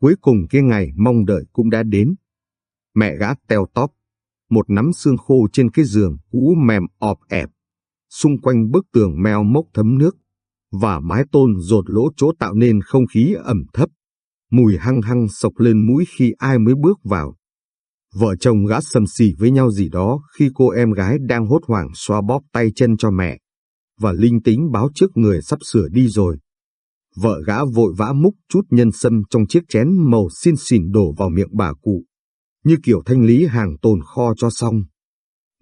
Cuối cùng cái ngày mong đợi cũng đã đến. Mẹ gã teo tóp, một nắm xương khô trên cái giường cũ mềm ọp ẹp. Xung quanh bức tường meo mốc thấm nước, và mái tôn rột lỗ chỗ tạo nên không khí ẩm thấp. Mùi hăng hăng sộc lên mũi khi ai mới bước vào. Vợ chồng gã sầm xì với nhau gì đó khi cô em gái đang hốt hoảng xoa bóp tay chân cho mẹ, và linh tính báo trước người sắp sửa đi rồi. Vợ gã vội vã múc chút nhân sâm trong chiếc chén màu xin xỉn đổ vào miệng bà cụ, như kiểu thanh lý hàng tồn kho cho xong.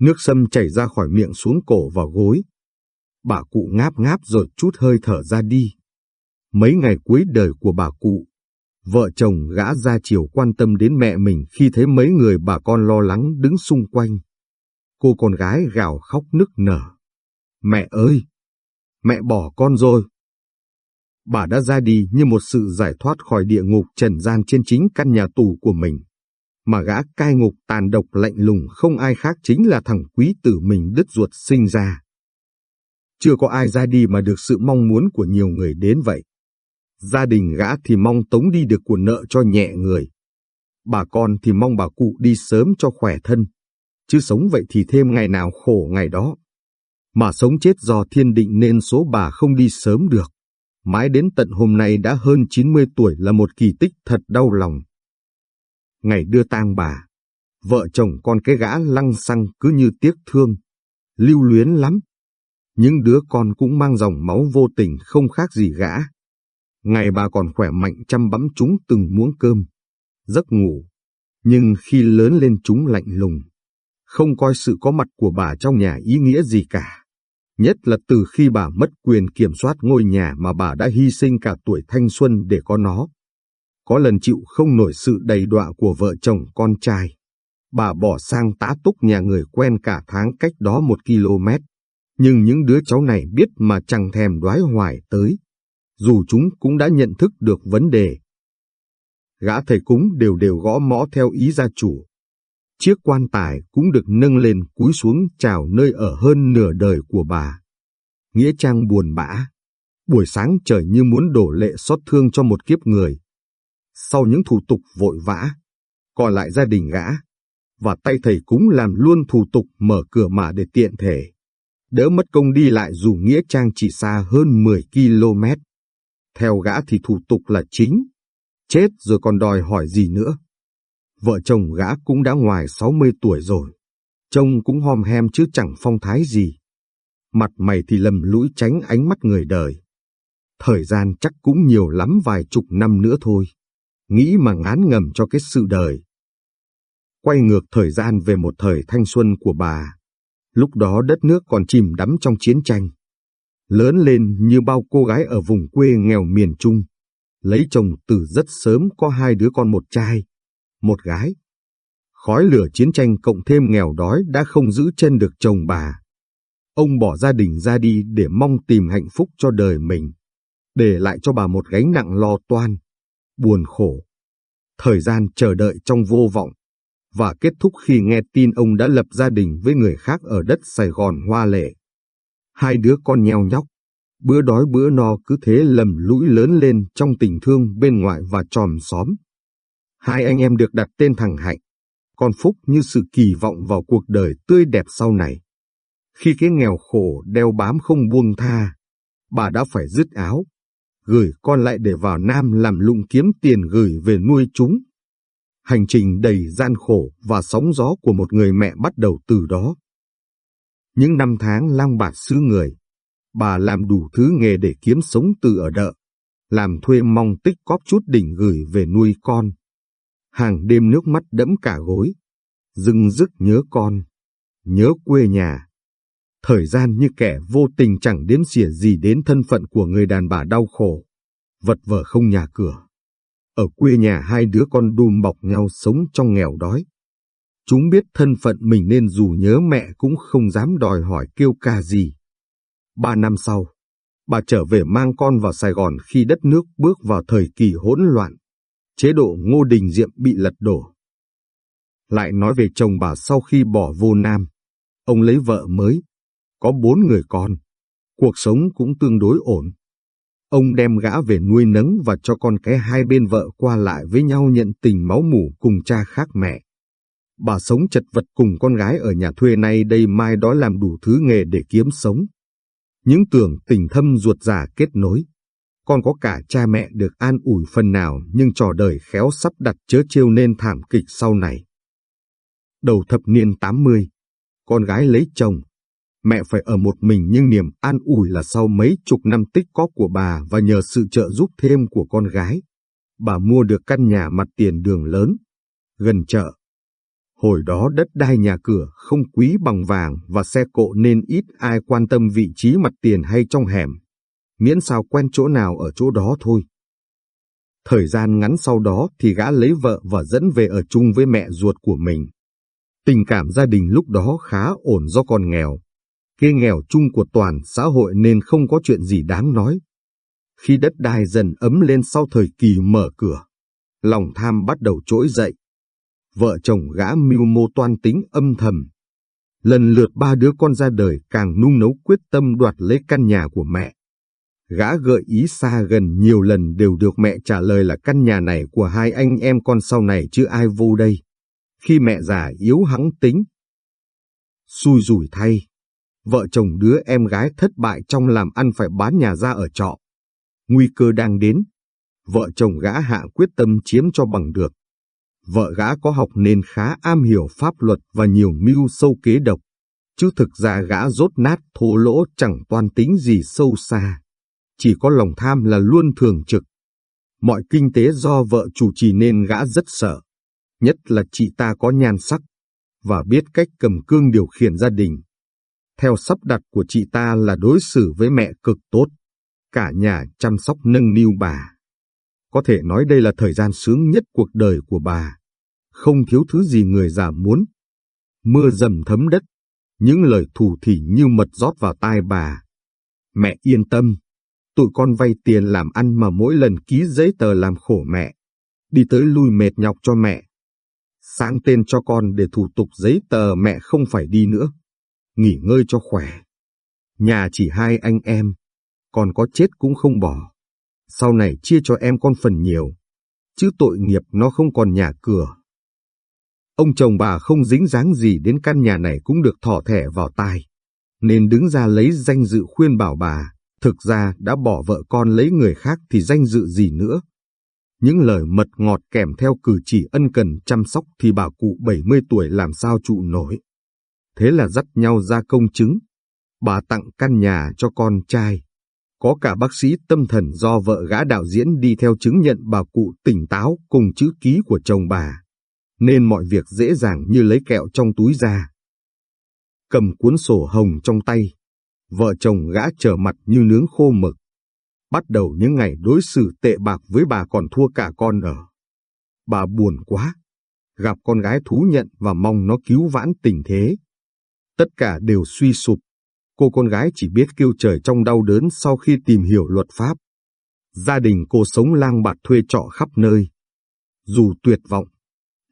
Nước sâm chảy ra khỏi miệng xuống cổ và gối. Bà cụ ngáp ngáp rồi chút hơi thở ra đi. Mấy ngày cuối đời của bà cụ, vợ chồng gã ra chiều quan tâm đến mẹ mình khi thấy mấy người bà con lo lắng đứng xung quanh. Cô con gái gào khóc nức nở. Mẹ ơi! Mẹ bỏ con rồi! Bà đã ra đi như một sự giải thoát khỏi địa ngục trần gian trên chính căn nhà tù của mình. Mà gã cai ngục tàn độc lạnh lùng không ai khác chính là thằng quý tử mình đứt ruột sinh ra. Chưa có ai ra đi mà được sự mong muốn của nhiều người đến vậy. Gia đình gã thì mong tống đi được của nợ cho nhẹ người. Bà con thì mong bà cụ đi sớm cho khỏe thân. Chứ sống vậy thì thêm ngày nào khổ ngày đó. Mà sống chết do thiên định nên số bà không đi sớm được. Mãi đến tận hôm nay đã hơn 90 tuổi là một kỳ tích thật đau lòng. Ngày đưa tang bà, vợ chồng con cái gã lăng xăng cứ như tiếc thương, lưu luyến lắm. Những đứa con cũng mang dòng máu vô tình không khác gì gã. Ngày bà còn khỏe mạnh chăm bắm chúng từng muỗng cơm, giấc ngủ. Nhưng khi lớn lên chúng lạnh lùng, không coi sự có mặt của bà trong nhà ý nghĩa gì cả. Nhất là từ khi bà mất quyền kiểm soát ngôi nhà mà bà đã hy sinh cả tuổi thanh xuân để có nó. Có lần chịu không nổi sự đầy đọa của vợ chồng con trai. Bà bỏ sang tá túc nhà người quen cả tháng cách đó một km. Nhưng những đứa cháu này biết mà chẳng thèm đoái hoài tới. Dù chúng cũng đã nhận thức được vấn đề. Gã thầy cúng đều đều gõ mõ theo ý gia chủ. Chiếc quan tài cũng được nâng lên cúi xuống chào nơi ở hơn nửa đời của bà. Nghĩa trang buồn bã. Buổi sáng trời như muốn đổ lệ xót thương cho một kiếp người. Sau những thủ tục vội vã, còn lại gia đình gã, và tay thầy cúng làm luôn thủ tục mở cửa mà để tiện thể. Đỡ mất công đi lại dù Nghĩa Trang chỉ xa hơn 10 km. Theo gã thì thủ tục là chính. Chết rồi còn đòi hỏi gì nữa. Vợ chồng gã cũng đã ngoài 60 tuổi rồi. Trông cũng hom hem chứ chẳng phong thái gì. Mặt mày thì lầm lũi tránh ánh mắt người đời. Thời gian chắc cũng nhiều lắm vài chục năm nữa thôi. Nghĩ mà ngán ngầm cho cái sự đời. Quay ngược thời gian về một thời thanh xuân của bà. Lúc đó đất nước còn chìm đắm trong chiến tranh. Lớn lên như bao cô gái ở vùng quê nghèo miền Trung. Lấy chồng từ rất sớm có hai đứa con một trai, một gái. Khói lửa chiến tranh cộng thêm nghèo đói đã không giữ chân được chồng bà. Ông bỏ gia đình ra đi để mong tìm hạnh phúc cho đời mình, để lại cho bà một gánh nặng lo toan, buồn khổ. Thời gian chờ đợi trong vô vọng, và kết thúc khi nghe tin ông đã lập gia đình với người khác ở đất Sài Gòn hoa lệ. Hai đứa con nheo nhóc, bữa đói bữa no cứ thế lầm lũi lớn lên trong tình thương bên ngoài và tròm xóm. Hai anh em được đặt tên thằng Hạnh, còn Phúc như sự kỳ vọng vào cuộc đời tươi đẹp sau này. Khi cái nghèo khổ đeo bám không buông tha, bà đã phải dứt áo, gửi con lại để vào Nam làm lụng kiếm tiền gửi về nuôi chúng. Hành trình đầy gian khổ và sóng gió của một người mẹ bắt đầu từ đó. Những năm tháng lang bạt xứ người, bà làm đủ thứ nghề để kiếm sống từ ở đợ, làm thuê mong tích cóp chút đỉnh gửi về nuôi con. Hàng đêm nước mắt đẫm cả gối, dưng dứt nhớ con, nhớ quê nhà. Thời gian như kẻ vô tình chẳng đếm xỉa gì đến thân phận của người đàn bà đau khổ, vật vờ không nhà cửa. Ở quê nhà hai đứa con đùm bọc nhau sống trong nghèo đói. Chúng biết thân phận mình nên dù nhớ mẹ cũng không dám đòi hỏi kêu ca gì. Ba năm sau, bà trở về mang con vào Sài Gòn khi đất nước bước vào thời kỳ hỗn loạn. Chế độ Ngô Đình Diệm bị lật đổ. Lại nói về chồng bà sau khi bỏ vô Nam. Ông lấy vợ mới, có bốn người con. Cuộc sống cũng tương đối ổn. Ông đem gã về nuôi nấng và cho con cái hai bên vợ qua lại với nhau nhận tình máu mủ cùng cha khác mẹ. Bà sống chật vật cùng con gái ở nhà thuê nay đây mai đó làm đủ thứ nghề để kiếm sống. Những tưởng tình thâm ruột già kết nối. Con có cả cha mẹ được an ủi phần nào nhưng trò đời khéo sắp đặt chớ chiêu nên thảm kịch sau này. Đầu thập niên 80, con gái lấy chồng, mẹ phải ở một mình nhưng niềm an ủi là sau mấy chục năm tích có của bà và nhờ sự trợ giúp thêm của con gái. Bà mua được căn nhà mặt tiền đường lớn, gần chợ. Hồi đó đất đai nhà cửa không quý bằng vàng và xe cộ nên ít ai quan tâm vị trí mặt tiền hay trong hẻm. Miễn sao quen chỗ nào ở chỗ đó thôi. Thời gian ngắn sau đó thì gã lấy vợ và dẫn về ở chung với mẹ ruột của mình. Tình cảm gia đình lúc đó khá ổn do còn nghèo, Kê nghèo chung của toàn xã hội nên không có chuyện gì đáng nói. Khi đất đai dần ấm lên sau thời kỳ mở cửa, lòng tham bắt đầu trỗi dậy. Vợ chồng gã mưu mô toan tính âm thầm. Lần lượt ba đứa con ra đời càng nung nấu quyết tâm đoạt lấy căn nhà của mẹ. Gã gợi ý xa gần nhiều lần đều được mẹ trả lời là căn nhà này của hai anh em con sau này chứ ai vô đây. Khi mẹ già yếu hắng tính. Xui rủi thay, vợ chồng đứa em gái thất bại trong làm ăn phải bán nhà ra ở trọ. Nguy cơ đang đến, vợ chồng gã hạ quyết tâm chiếm cho bằng được. Vợ gã có học nên khá am hiểu pháp luật và nhiều mưu sâu kế độc, chứ thực ra gã rốt nát thô lỗ chẳng toan tính gì sâu xa. Chỉ có lòng tham là luôn thường trực. Mọi kinh tế do vợ chủ trì nên gã rất sợ, nhất là chị ta có nhan sắc, và biết cách cầm cương điều khiển gia đình theo sắp đặt của chị ta là đối xử với mẹ cực tốt, cả nhà chăm sóc nâng niu bà. Có thể nói đây là thời gian sướng nhất cuộc đời của bà, không thiếu thứ gì người già muốn. Mưa dầm thấm đất, những lời thù thỉ như mật rót vào tai bà. Mẹ yên tâm, tụi con vay tiền làm ăn mà mỗi lần ký giấy tờ làm khổ mẹ, đi tới lui mệt nhọc cho mẹ. Sáng tên cho con để thủ tục giấy tờ mẹ không phải đi nữa nghỉ ngơi cho khỏe. Nhà chỉ hai anh em, còn có chết cũng không bỏ. Sau này chia cho em con phần nhiều, chứ tội nghiệp nó không còn nhà cửa. Ông chồng bà không dính dáng gì đến căn nhà này cũng được thỏ thẻ vào tai, nên đứng ra lấy danh dự khuyên bảo bà, thực ra đã bỏ vợ con lấy người khác thì danh dự gì nữa. Những lời mật ngọt kèm theo cử chỉ ân cần chăm sóc thì bà cụ 70 tuổi làm sao trụ nổi thế là dắt nhau ra công chứng. Bà tặng căn nhà cho con trai. Có cả bác sĩ tâm thần do vợ gã đạo diễn đi theo chứng nhận bà cụ tỉnh táo cùng chữ ký của chồng bà. Nên mọi việc dễ dàng như lấy kẹo trong túi ra. Cầm cuốn sổ hồng trong tay, vợ chồng gã trở mặt như nướng khô mực. Bắt đầu những ngày đối xử tệ bạc với bà còn thua cả con ở. Bà buồn quá, gặp con gái thú nhận và mong nó cứu vãn tình thế. Tất cả đều suy sụp. Cô con gái chỉ biết kêu trời trong đau đớn sau khi tìm hiểu luật pháp. Gia đình cô sống lang bạt thuê trọ khắp nơi. Dù tuyệt vọng,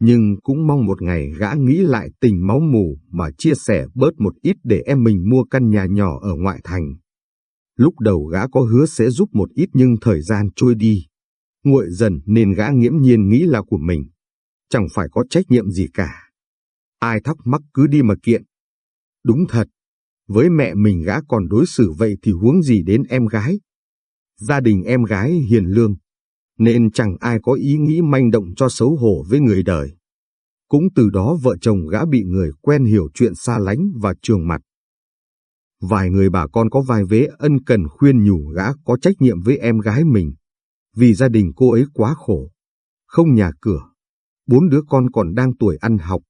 nhưng cũng mong một ngày gã nghĩ lại tình máu mù mà chia sẻ bớt một ít để em mình mua căn nhà nhỏ ở ngoại thành. Lúc đầu gã có hứa sẽ giúp một ít nhưng thời gian trôi đi. Nguội dần nên gã nghiễm nhiên nghĩ là của mình. Chẳng phải có trách nhiệm gì cả. Ai thắc mắc cứ đi mà kiện. Đúng thật, với mẹ mình gã còn đối xử vậy thì huống gì đến em gái. Gia đình em gái hiền lương, nên chẳng ai có ý nghĩ manh động cho xấu hổ với người đời. Cũng từ đó vợ chồng gã bị người quen hiểu chuyện xa lánh và trường mặt. Vài người bà con có vài vế ân cần khuyên nhủ gã có trách nhiệm với em gái mình, vì gia đình cô ấy quá khổ, không nhà cửa, bốn đứa con còn đang tuổi ăn học,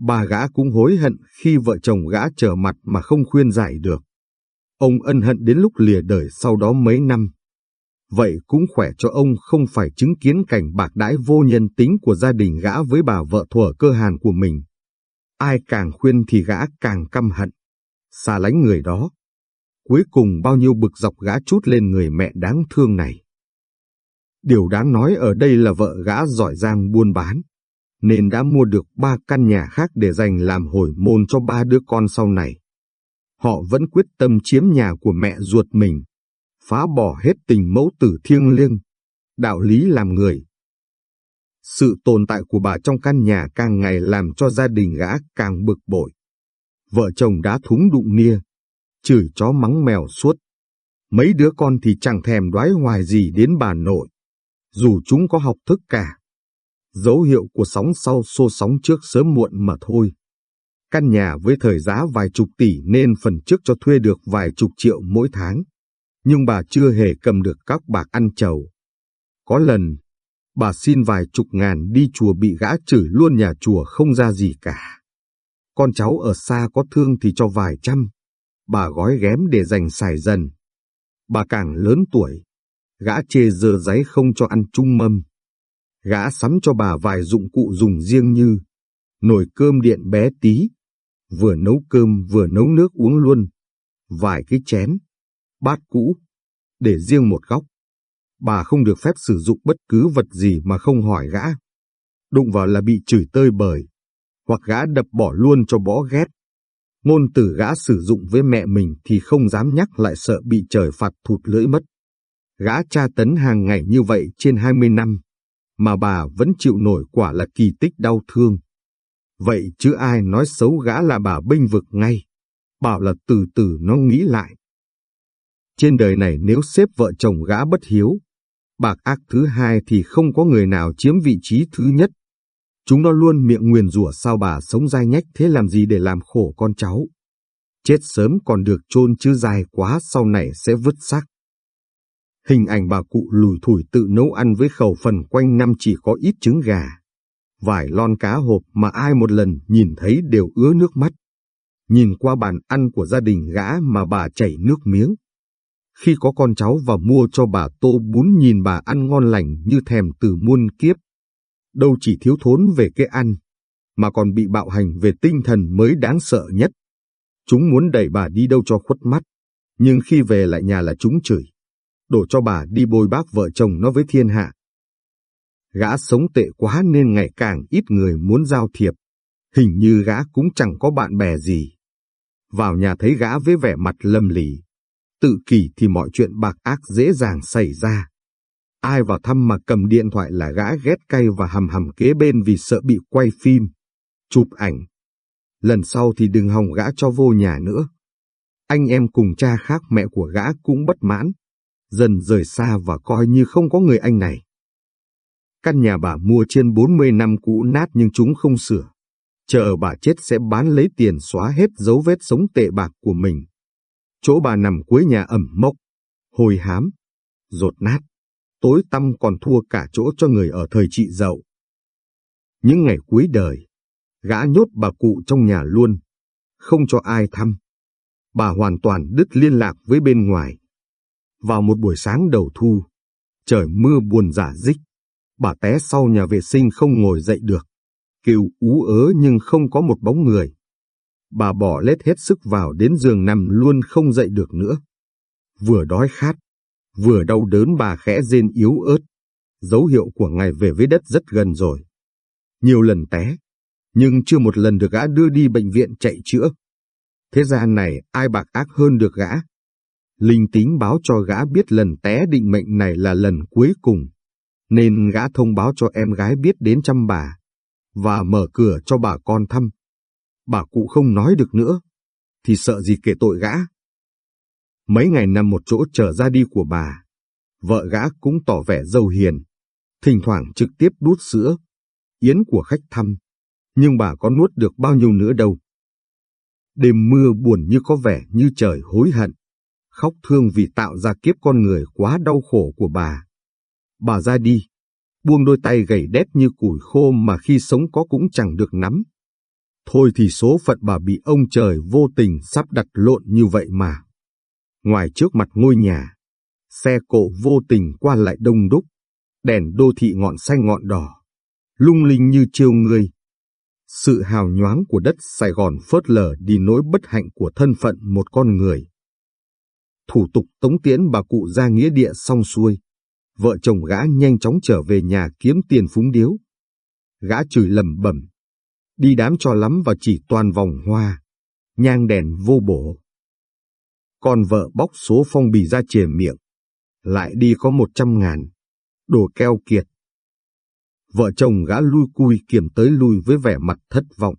Bà gã cũng hối hận khi vợ chồng gã trở mặt mà không khuyên giải được. Ông ân hận đến lúc lìa đời sau đó mấy năm. Vậy cũng khỏe cho ông không phải chứng kiến cảnh bạc đãi vô nhân tính của gia đình gã với bà vợ thuở cơ hàn của mình. Ai càng khuyên thì gã càng căm hận, xa lánh người đó. Cuối cùng bao nhiêu bực dọc gã chút lên người mẹ đáng thương này. Điều đáng nói ở đây là vợ gã giỏi giang buôn bán nên đã mua được ba căn nhà khác để dành làm hồi môn cho ba đứa con sau này. Họ vẫn quyết tâm chiếm nhà của mẹ ruột mình, phá bỏ hết tình mẫu tử thiêng liêng, đạo lý làm người. Sự tồn tại của bà trong căn nhà càng ngày làm cho gia đình gã càng bực bội. Vợ chồng đã thúng đụng nia, chửi chó mắng mèo suốt. Mấy đứa con thì chẳng thèm đoái hoài gì đến bà nội, dù chúng có học thức cả. Dấu hiệu của sóng sau xô sóng trước sớm muộn mà thôi. Căn nhà với thời giá vài chục tỷ nên phần trước cho thuê được vài chục triệu mỗi tháng. Nhưng bà chưa hề cầm được các bạc ăn chầu. Có lần, bà xin vài chục ngàn đi chùa bị gã chửi luôn nhà chùa không ra gì cả. Con cháu ở xa có thương thì cho vài trăm, bà gói ghém để dành xài dần. Bà càng lớn tuổi, gã chê dơ giấy không cho ăn chung mâm. Gã sắm cho bà vài dụng cụ dùng riêng như nồi cơm điện bé tí, vừa nấu cơm vừa nấu nước uống luôn, vài cái chén, bát cũ, để riêng một góc. Bà không được phép sử dụng bất cứ vật gì mà không hỏi gã. Đụng vào là bị chửi tơi bời, hoặc gã đập bỏ luôn cho bó ghét. Ngôn từ gã sử dụng với mẹ mình thì không dám nhắc lại sợ bị trời phạt thụt lưỡi mất. Gã tra tấn hàng ngày như vậy trên 20 năm, mà bà vẫn chịu nổi quả là kỳ tích đau thương. Vậy chứ ai nói xấu gã là bà binh vực ngay, bảo là từ từ nó nghĩ lại. Trên đời này nếu xếp vợ chồng gã bất hiếu, bạc ác thứ hai thì không có người nào chiếm vị trí thứ nhất. Chúng nó luôn miệng nguyền rủa sao bà sống dai nhách thế làm gì để làm khổ con cháu. Chết sớm còn được chôn chứ dài quá sau này sẽ vứt xác. Hình ảnh bà cụ lùi thủi tự nấu ăn với khẩu phần quanh năm chỉ có ít trứng gà. Vài lon cá hộp mà ai một lần nhìn thấy đều ứa nước mắt. Nhìn qua bàn ăn của gia đình gã mà bà chảy nước miếng. Khi có con cháu và mua cho bà tô bún nhìn bà ăn ngon lành như thèm từ muôn kiếp. Đâu chỉ thiếu thốn về cái ăn, mà còn bị bạo hành về tinh thần mới đáng sợ nhất. Chúng muốn đẩy bà đi đâu cho khuất mắt, nhưng khi về lại nhà là chúng chửi đổ cho bà đi bôi bác vợ chồng nó với thiên hạ. Gã sống tệ quá nên ngày càng ít người muốn giao thiệp, hình như gã cũng chẳng có bạn bè gì. Vào nhà thấy gã với vẻ mặt lầm lì, tự kỷ thì mọi chuyện bạc ác dễ dàng xảy ra. Ai vào thăm mà cầm điện thoại là gã ghét cay và hầm hầm kế bên vì sợ bị quay phim, chụp ảnh. Lần sau thì đừng hòng gã cho vô nhà nữa. Anh em cùng cha khác mẹ của gã cũng bất mãn, dần rời xa và coi như không có người anh này. Căn nhà bà mua trên 40 năm cũ nát nhưng chúng không sửa. Chờ bà chết sẽ bán lấy tiền xóa hết dấu vết sống tệ bạc của mình. Chỗ bà nằm cuối nhà ẩm mốc, hồi hám, rột nát, tối tăm còn thua cả chỗ cho người ở thời trị dậu. Những ngày cuối đời, gã nhốt bà cụ trong nhà luôn, không cho ai thăm. Bà hoàn toàn đứt liên lạc với bên ngoài. Vào một buổi sáng đầu thu, trời mưa buồn giả dích, bà té sau nhà vệ sinh không ngồi dậy được, kêu ú ớ nhưng không có một bóng người. Bà bỏ lết hết sức vào đến giường nằm luôn không dậy được nữa. Vừa đói khát, vừa đau đớn bà khẽ rên yếu ớt, dấu hiệu của ngày về với đất rất gần rồi. Nhiều lần té, nhưng chưa một lần được gã đưa đi bệnh viện chạy chữa. Thế gian này ai bạc ác hơn được gã. Linh tính báo cho gã biết lần té định mệnh này là lần cuối cùng, nên gã thông báo cho em gái biết đến chăm bà, và mở cửa cho bà con thăm. Bà cụ không nói được nữa, thì sợ gì kể tội gã. Mấy ngày nằm một chỗ chờ ra đi của bà, vợ gã cũng tỏ vẻ dâu hiền, thỉnh thoảng trực tiếp đút sữa, yến của khách thăm, nhưng bà có nuốt được bao nhiêu nữa đâu. Đêm mưa buồn như có vẻ như trời hối hận khóc thương vì tạo ra kiếp con người quá đau khổ của bà. Bà ra đi, buông đôi tay gầy đét như củi khô mà khi sống có cũng chẳng được nắm. Thôi thì số phận bà bị ông trời vô tình sắp đặt lộn như vậy mà. Ngoài trước mặt ngôi nhà, xe cộ vô tình qua lại đông đúc, đèn đô thị ngọn xanh ngọn đỏ, lung linh như chiêu người. Sự hào nhoáng của đất Sài Gòn phớt lờ đi nỗi bất hạnh của thân phận một con người thủ tục tống tiễn bà cụ ra nghĩa địa xong xuôi. Vợ chồng gã nhanh chóng trở về nhà kiếm tiền phúng điếu. Gã chửi lầm bẩm, đi đám cho lắm và chỉ toàn vòng hoa, nhang đèn vô bổ. Còn vợ bóc số phong bì ra chề miệng, lại đi có một trăm ngàn. Đồ keo kiệt. Vợ chồng gã lui cui kiểm tới lui với vẻ mặt thất vọng,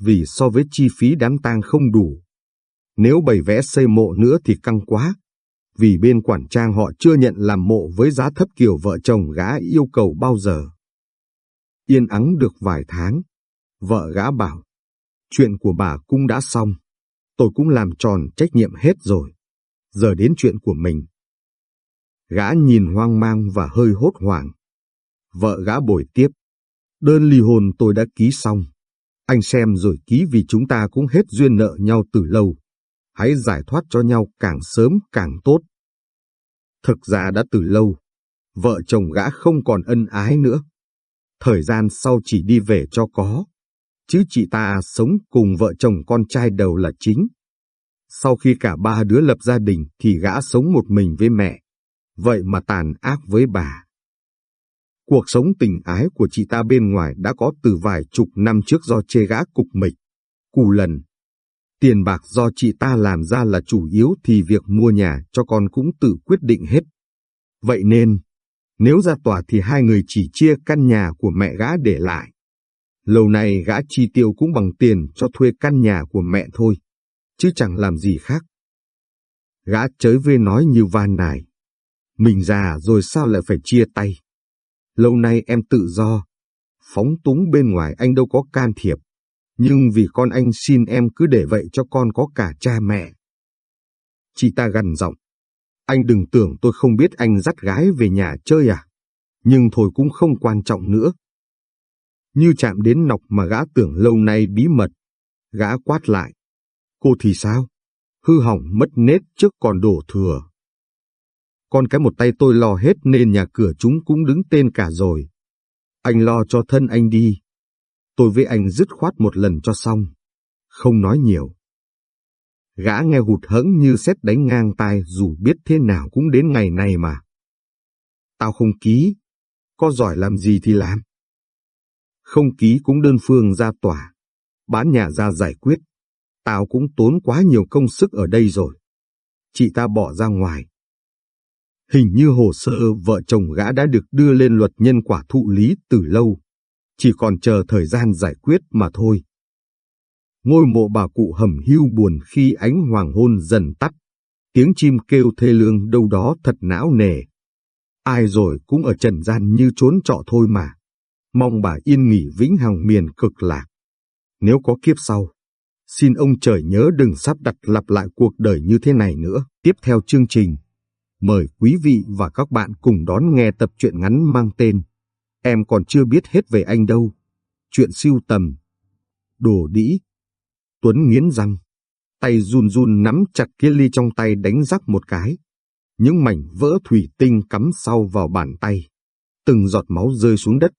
vì so với chi phí đám tang không đủ. Nếu bày vẽ xây mộ nữa thì căng quá, vì bên quản trang họ chưa nhận làm mộ với giá thấp kiểu vợ chồng gã yêu cầu bao giờ. Yên ắng được vài tháng, vợ gã bảo, chuyện của bà cũng đã xong, tôi cũng làm tròn trách nhiệm hết rồi, giờ đến chuyện của mình. Gã nhìn hoang mang và hơi hốt hoảng. Vợ gã bồi tiếp, đơn ly hôn tôi đã ký xong, anh xem rồi ký vì chúng ta cũng hết duyên nợ nhau từ lâu hãy giải thoát cho nhau càng sớm càng tốt. Thực ra đã từ lâu, vợ chồng gã không còn ân ái nữa. Thời gian sau chỉ đi về cho có, chứ chị ta sống cùng vợ chồng con trai đầu là chính. Sau khi cả ba đứa lập gia đình thì gã sống một mình với mẹ, vậy mà tàn ác với bà. Cuộc sống tình ái của chị ta bên ngoài đã có từ vài chục năm trước do chê gã cục mịch, cù lần, Tiền bạc do chị ta làm ra là chủ yếu thì việc mua nhà cho con cũng tự quyết định hết. Vậy nên, nếu ra tòa thì hai người chỉ chia căn nhà của mẹ gã để lại. Lâu nay gã chi tiêu cũng bằng tiền cho thuê căn nhà của mẹ thôi, chứ chẳng làm gì khác. Gã chới vê nói như van nài. Mình già rồi sao lại phải chia tay? Lâu nay em tự do, phóng túng bên ngoài anh đâu có can thiệp nhưng vì con anh xin em cứ để vậy cho con có cả cha mẹ. Chị ta gằn giọng, anh đừng tưởng tôi không biết anh dắt gái về nhà chơi à, nhưng thôi cũng không quan trọng nữa. Như chạm đến nọc mà gã tưởng lâu nay bí mật, gã quát lại. Cô thì sao? Hư hỏng mất nết trước còn đổ thừa. Con cái một tay tôi lo hết nên nhà cửa chúng cũng đứng tên cả rồi. Anh lo cho thân anh đi, Tôi với anh dứt khoát một lần cho xong, không nói nhiều. Gã nghe hụt hẫng như xét đánh ngang tai dù biết thế nào cũng đến ngày này mà. Tao không ký, có giỏi làm gì thì làm. Không ký cũng đơn phương ra tòa, bán nhà ra giải quyết. Tao cũng tốn quá nhiều công sức ở đây rồi. Chị ta bỏ ra ngoài. Hình như hồ sơ vợ chồng gã đã được đưa lên luật nhân quả thụ lý từ lâu chỉ còn chờ thời gian giải quyết mà thôi. Ngôi mộ bà cụ hầm hưu buồn khi ánh hoàng hôn dần tắt, tiếng chim kêu thê lương đâu đó thật não nề. Ai rồi cũng ở trần gian như trốn trọ thôi mà, mong bà yên nghỉ vĩnh hằng miền cực lạc. Nếu có kiếp sau, xin ông trời nhớ đừng sắp đặt lặp lại cuộc đời như thế này nữa. Tiếp theo chương trình, mời quý vị và các bạn cùng đón nghe tập truyện ngắn mang tên Em còn chưa biết hết về anh đâu. Chuyện siêu tầm. Đồ đĩ. Tuấn nghiến răng. Tay run run nắm chặt kia ly trong tay đánh rắc một cái. Những mảnh vỡ thủy tinh cắm sau vào bàn tay. Từng giọt máu rơi xuống đất.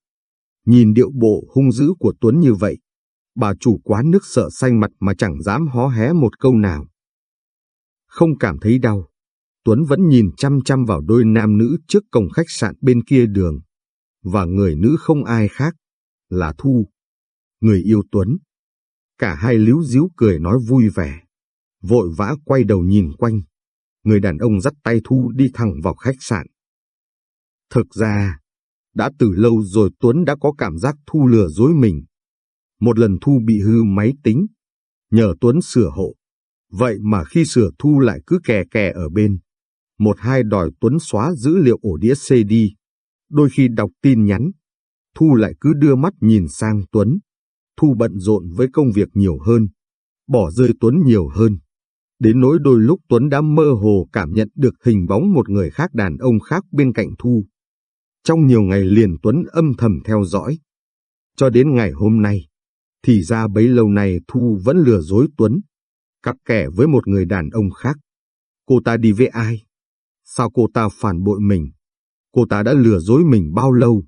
Nhìn điệu bộ hung dữ của Tuấn như vậy. Bà chủ quán nước sợ xanh mặt mà chẳng dám hó hé một câu nào. Không cảm thấy đau. Tuấn vẫn nhìn chăm chăm vào đôi nam nữ trước cổng khách sạn bên kia đường và người nữ không ai khác, là Thu, người yêu Tuấn. Cả hai líu díu cười nói vui vẻ, vội vã quay đầu nhìn quanh. Người đàn ông dắt tay Thu đi thẳng vào khách sạn. Thực ra, đã từ lâu rồi Tuấn đã có cảm giác Thu lừa dối mình. Một lần Thu bị hư máy tính, nhờ Tuấn sửa hộ. Vậy mà khi sửa Thu lại cứ kè kè ở bên. Một hai đòi Tuấn xóa dữ liệu ổ đĩa CD Đôi khi đọc tin nhắn, Thu lại cứ đưa mắt nhìn sang Tuấn. Thu bận rộn với công việc nhiều hơn, bỏ rơi Tuấn nhiều hơn. Đến nỗi đôi lúc Tuấn đã mơ hồ cảm nhận được hình bóng một người khác đàn ông khác bên cạnh Thu. Trong nhiều ngày liền Tuấn âm thầm theo dõi. Cho đến ngày hôm nay, thì ra bấy lâu này Thu vẫn lừa dối Tuấn, cặp kẻ với một người đàn ông khác. Cô ta đi với ai? Sao cô ta phản bội mình? cô ta đã lừa dối mình bao lâu.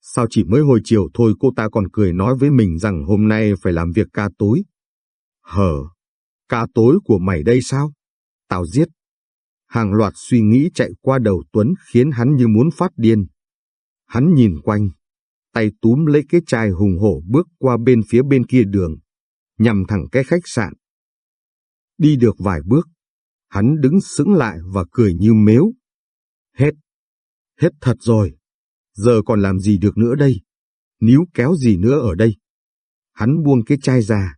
Sao chỉ mới hồi chiều thôi cô ta còn cười nói với mình rằng hôm nay phải làm việc ca tối. Hờ, ca tối của mày đây sao? Tao giết. Hàng loạt suy nghĩ chạy qua đầu Tuấn khiến hắn như muốn phát điên. Hắn nhìn quanh, tay túm lấy cái chai hùng hổ bước qua bên phía bên kia đường, nhằm thẳng cái khách sạn. Đi được vài bước, hắn đứng sững lại và cười như mếu. Hết. Hết thật rồi. Giờ còn làm gì được nữa đây? Níu kéo gì nữa ở đây? Hắn buông cái chai ra,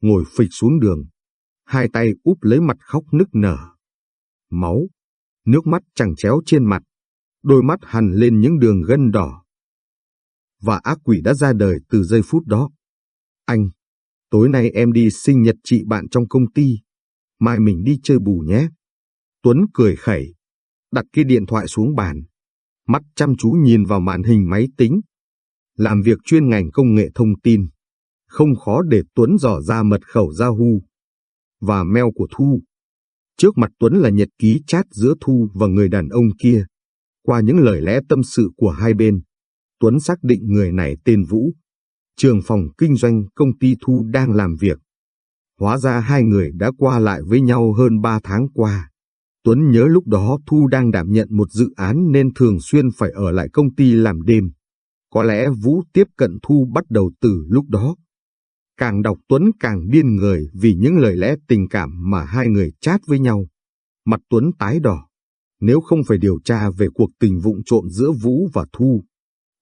ngồi phịch xuống đường, hai tay úp lấy mặt khóc nức nở. Máu, nước mắt chẳng chéo trên mặt, đôi mắt hằn lên những đường gân đỏ. Và ác quỷ đã ra đời từ giây phút đó. Anh, tối nay em đi sinh nhật chị bạn trong công ty, mai mình đi chơi bù nhé. Tuấn cười khẩy, đặt cái điện thoại xuống bàn, mắt chăm chú nhìn vào màn hình máy tính. Làm việc chuyên ngành công nghệ thông tin, không khó để Tuấn dò ra mật khẩu Yahoo và mail của Thu. Trước mặt Tuấn là nhật ký chat giữa Thu và người đàn ông kia. Qua những lời lẽ tâm sự của hai bên, Tuấn xác định người này tên Vũ, trường phòng kinh doanh công ty Thu đang làm việc. Hóa ra hai người đã qua lại với nhau hơn ba tháng qua. Tuấn nhớ lúc đó Thu đang đảm nhận một dự án nên thường xuyên phải ở lại công ty làm đêm. Có lẽ Vũ tiếp cận Thu bắt đầu từ lúc đó. Càng đọc Tuấn càng điên người vì những lời lẽ tình cảm mà hai người chat với nhau. Mặt Tuấn tái đỏ. Nếu không phải điều tra về cuộc tình vụng trộm giữa Vũ và Thu,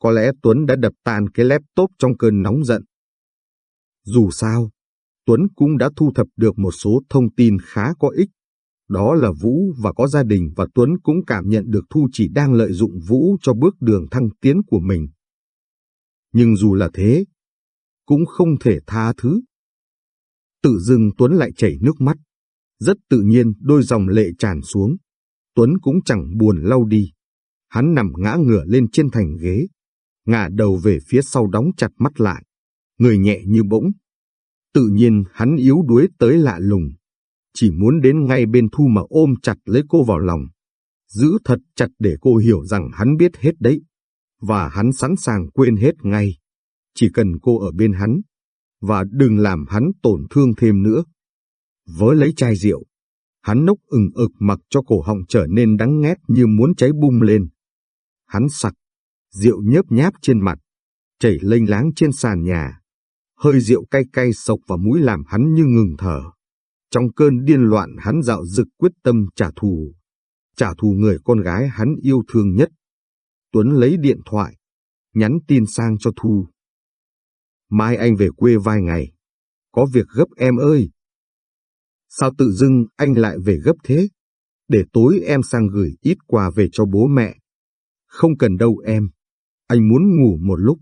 có lẽ Tuấn đã đập tan cái laptop trong cơn nóng giận. Dù sao, Tuấn cũng đã thu thập được một số thông tin khá có ích. Đó là Vũ và có gia đình và Tuấn cũng cảm nhận được Thu chỉ đang lợi dụng Vũ cho bước đường thăng tiến của mình. Nhưng dù là thế, cũng không thể tha thứ. Tự dưng Tuấn lại chảy nước mắt. Rất tự nhiên đôi dòng lệ tràn xuống. Tuấn cũng chẳng buồn lau đi. Hắn nằm ngã ngửa lên trên thành ghế, ngả đầu về phía sau đóng chặt mắt lại, người nhẹ như bỗng. Tự nhiên hắn yếu đuối tới lạ lùng, chỉ muốn đến ngay bên Thu mà ôm chặt lấy cô vào lòng, giữ thật chặt để cô hiểu rằng hắn biết hết đấy, và hắn sẵn sàng quên hết ngay, chỉ cần cô ở bên hắn, và đừng làm hắn tổn thương thêm nữa. Với lấy chai rượu, hắn nốc ừng ực mặc cho cổ họng trở nên đắng ngắt như muốn cháy bung lên. Hắn sặc, rượu nhớp nháp trên mặt, chảy lênh láng trên sàn nhà. Hơi rượu cay cay sộc vào mũi làm hắn như ngừng thở. Trong cơn điên loạn hắn dạo dực quyết tâm trả thù. Trả thù người con gái hắn yêu thương nhất. Tuấn lấy điện thoại, nhắn tin sang cho Thu. Mai anh về quê vài ngày. Có việc gấp em ơi. Sao tự dưng anh lại về gấp thế? Để tối em sang gửi ít quà về cho bố mẹ. Không cần đâu em. Anh muốn ngủ một lúc.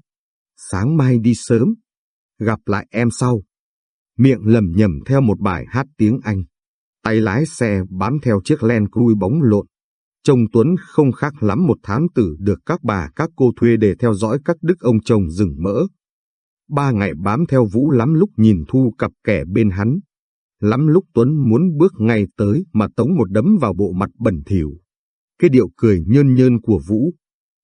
Sáng mai đi sớm. Gặp lại em sau. Miệng lầm nhầm theo một bài hát tiếng Anh. Tay lái xe bám theo chiếc len cui bóng lộn. Chồng Tuấn không khác lắm một thám tử được các bà, các cô thuê để theo dõi các đức ông chồng rừng mỡ. Ba ngày bám theo Vũ lắm lúc nhìn Thu cặp kẻ bên hắn. Lắm lúc Tuấn muốn bước ngay tới mà tống một đấm vào bộ mặt bẩn thỉu. Cái điệu cười nhơn nhơn của Vũ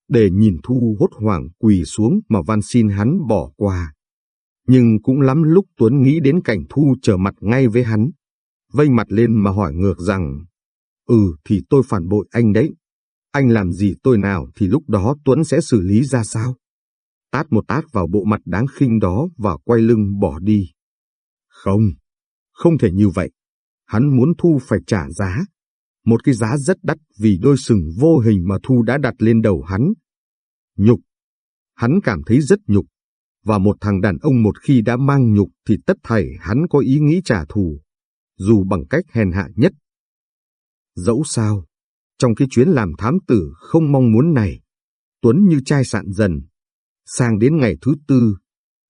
để nhìn Thu hốt hoảng quỳ xuống mà van xin hắn bỏ qua. Nhưng cũng lắm lúc Tuấn nghĩ đến cảnh Thu trở mặt ngay với hắn, vây mặt lên mà hỏi ngược rằng, Ừ thì tôi phản bội anh đấy, anh làm gì tôi nào thì lúc đó Tuấn sẽ xử lý ra sao? Tát một tát vào bộ mặt đáng khinh đó và quay lưng bỏ đi. Không, không thể như vậy. Hắn muốn Thu phải trả giá, một cái giá rất đắt vì đôi sừng vô hình mà Thu đã đặt lên đầu hắn. Nhục. Hắn cảm thấy rất nhục. Và một thằng đàn ông một khi đã mang nhục thì tất thảy hắn có ý nghĩ trả thù, dù bằng cách hèn hạ nhất. Dẫu sao, trong cái chuyến làm thám tử không mong muốn này, Tuấn như chai sạn dần. Sang đến ngày thứ tư,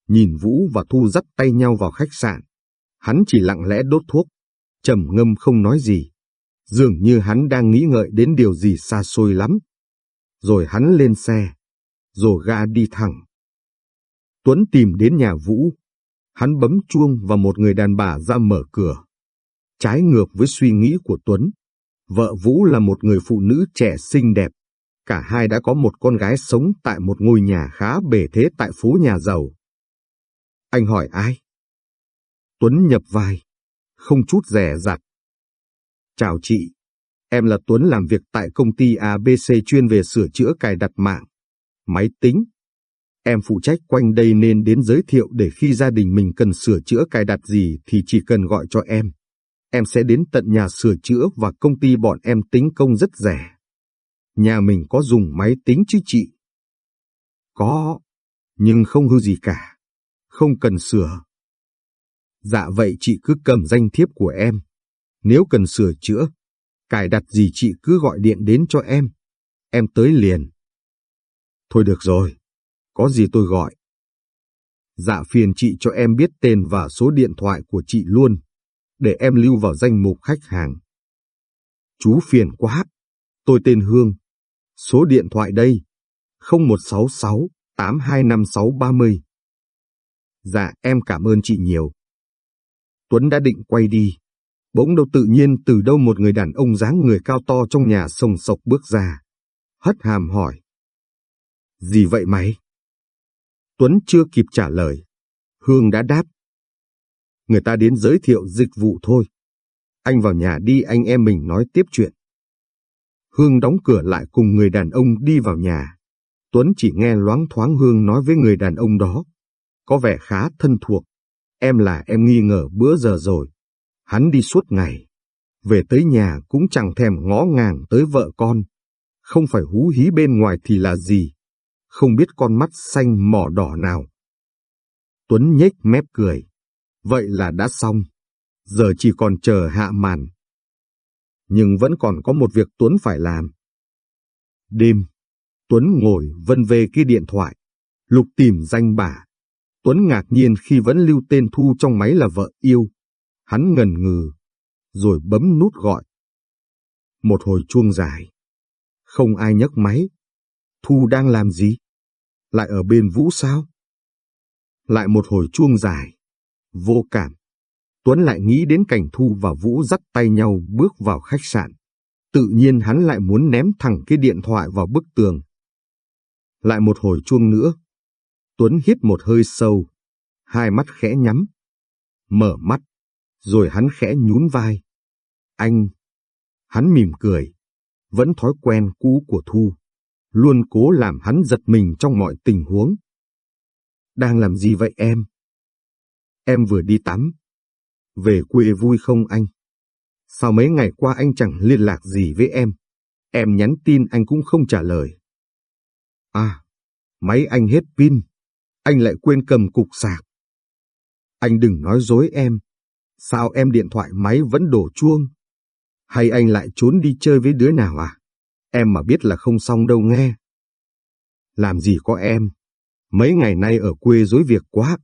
nhìn Vũ và Thu dắt tay nhau vào khách sạn. Hắn chỉ lặng lẽ đốt thuốc, trầm ngâm không nói gì. Dường như hắn đang nghĩ ngợi đến điều gì xa xôi lắm. Rồi hắn lên xe, rồi ga đi thẳng. Tuấn tìm đến nhà Vũ. Hắn bấm chuông và một người đàn bà ra mở cửa. Trái ngược với suy nghĩ của Tuấn, vợ Vũ là một người phụ nữ trẻ xinh đẹp. Cả hai đã có một con gái sống tại một ngôi nhà khá bề thế tại phố nhà giàu. Anh hỏi ai? Tuấn nhập vai, không chút rẻ rặt. Chào chị, em là Tuấn làm việc tại công ty ABC chuyên về sửa chữa cài đặt mạng, máy tính. Em phụ trách quanh đây nên đến giới thiệu để khi gia đình mình cần sửa chữa cài đặt gì thì chỉ cần gọi cho em. Em sẽ đến tận nhà sửa chữa và công ty bọn em tính công rất rẻ nhà mình có dùng máy tính chứ chị? Có, nhưng không hư gì cả, không cần sửa. Dạ vậy chị cứ cầm danh thiếp của em. Nếu cần sửa chữa, cài đặt gì chị cứ gọi điện đến cho em. Em tới liền. Thôi được rồi, có gì tôi gọi. Dạ phiền chị cho em biết tên và số điện thoại của chị luôn, để em lưu vào danh mục khách hàng. Chú phiền quá, tôi tên Hương. Số điện thoại đây, 0166 825630. Dạ em cảm ơn chị nhiều. Tuấn đã định quay đi. Bỗng đâu tự nhiên từ đâu một người đàn ông dáng người cao to trong nhà sồng sộc bước ra. Hất hàm hỏi. Gì vậy mày? Tuấn chưa kịp trả lời. Hương đã đáp. Người ta đến giới thiệu dịch vụ thôi. Anh vào nhà đi anh em mình nói tiếp chuyện. Hương đóng cửa lại cùng người đàn ông đi vào nhà. Tuấn chỉ nghe loáng thoáng Hương nói với người đàn ông đó. Có vẻ khá thân thuộc. Em là em nghi ngờ bữa giờ rồi. Hắn đi suốt ngày. Về tới nhà cũng chẳng thèm ngó ngàng tới vợ con. Không phải hú hí bên ngoài thì là gì. Không biết con mắt xanh mỏ đỏ nào. Tuấn nhếch mép cười. Vậy là đã xong. Giờ chỉ còn chờ hạ màn. Nhưng vẫn còn có một việc Tuấn phải làm. Đêm, Tuấn ngồi vân về cái điện thoại. Lục tìm danh bà. Tuấn ngạc nhiên khi vẫn lưu tên Thu trong máy là vợ yêu. Hắn ngần ngừ, rồi bấm nút gọi. Một hồi chuông dài. Không ai nhấc máy. Thu đang làm gì? Lại ở bên Vũ sao? Lại một hồi chuông dài. Vô cảm. Tuấn lại nghĩ đến cảnh Thu và Vũ dắt tay nhau bước vào khách sạn. Tự nhiên hắn lại muốn ném thẳng cái điện thoại vào bức tường. Lại một hồi chuông nữa, Tuấn hít một hơi sâu, hai mắt khẽ nhắm. Mở mắt, rồi hắn khẽ nhún vai. Anh! Hắn mỉm cười. Vẫn thói quen cũ của Thu. Luôn cố làm hắn giật mình trong mọi tình huống. Đang làm gì vậy em? Em vừa đi tắm. Về quê vui không anh? Sao mấy ngày qua anh chẳng liên lạc gì với em? Em nhắn tin anh cũng không trả lời. À, máy anh hết pin anh lại quên cầm cục sạc. Anh đừng nói dối em. Sao em điện thoại máy vẫn đổ chuông? Hay anh lại trốn đi chơi với đứa nào à? Em mà biết là không xong đâu nghe. Làm gì có em? Mấy ngày nay ở quê dối việc quá.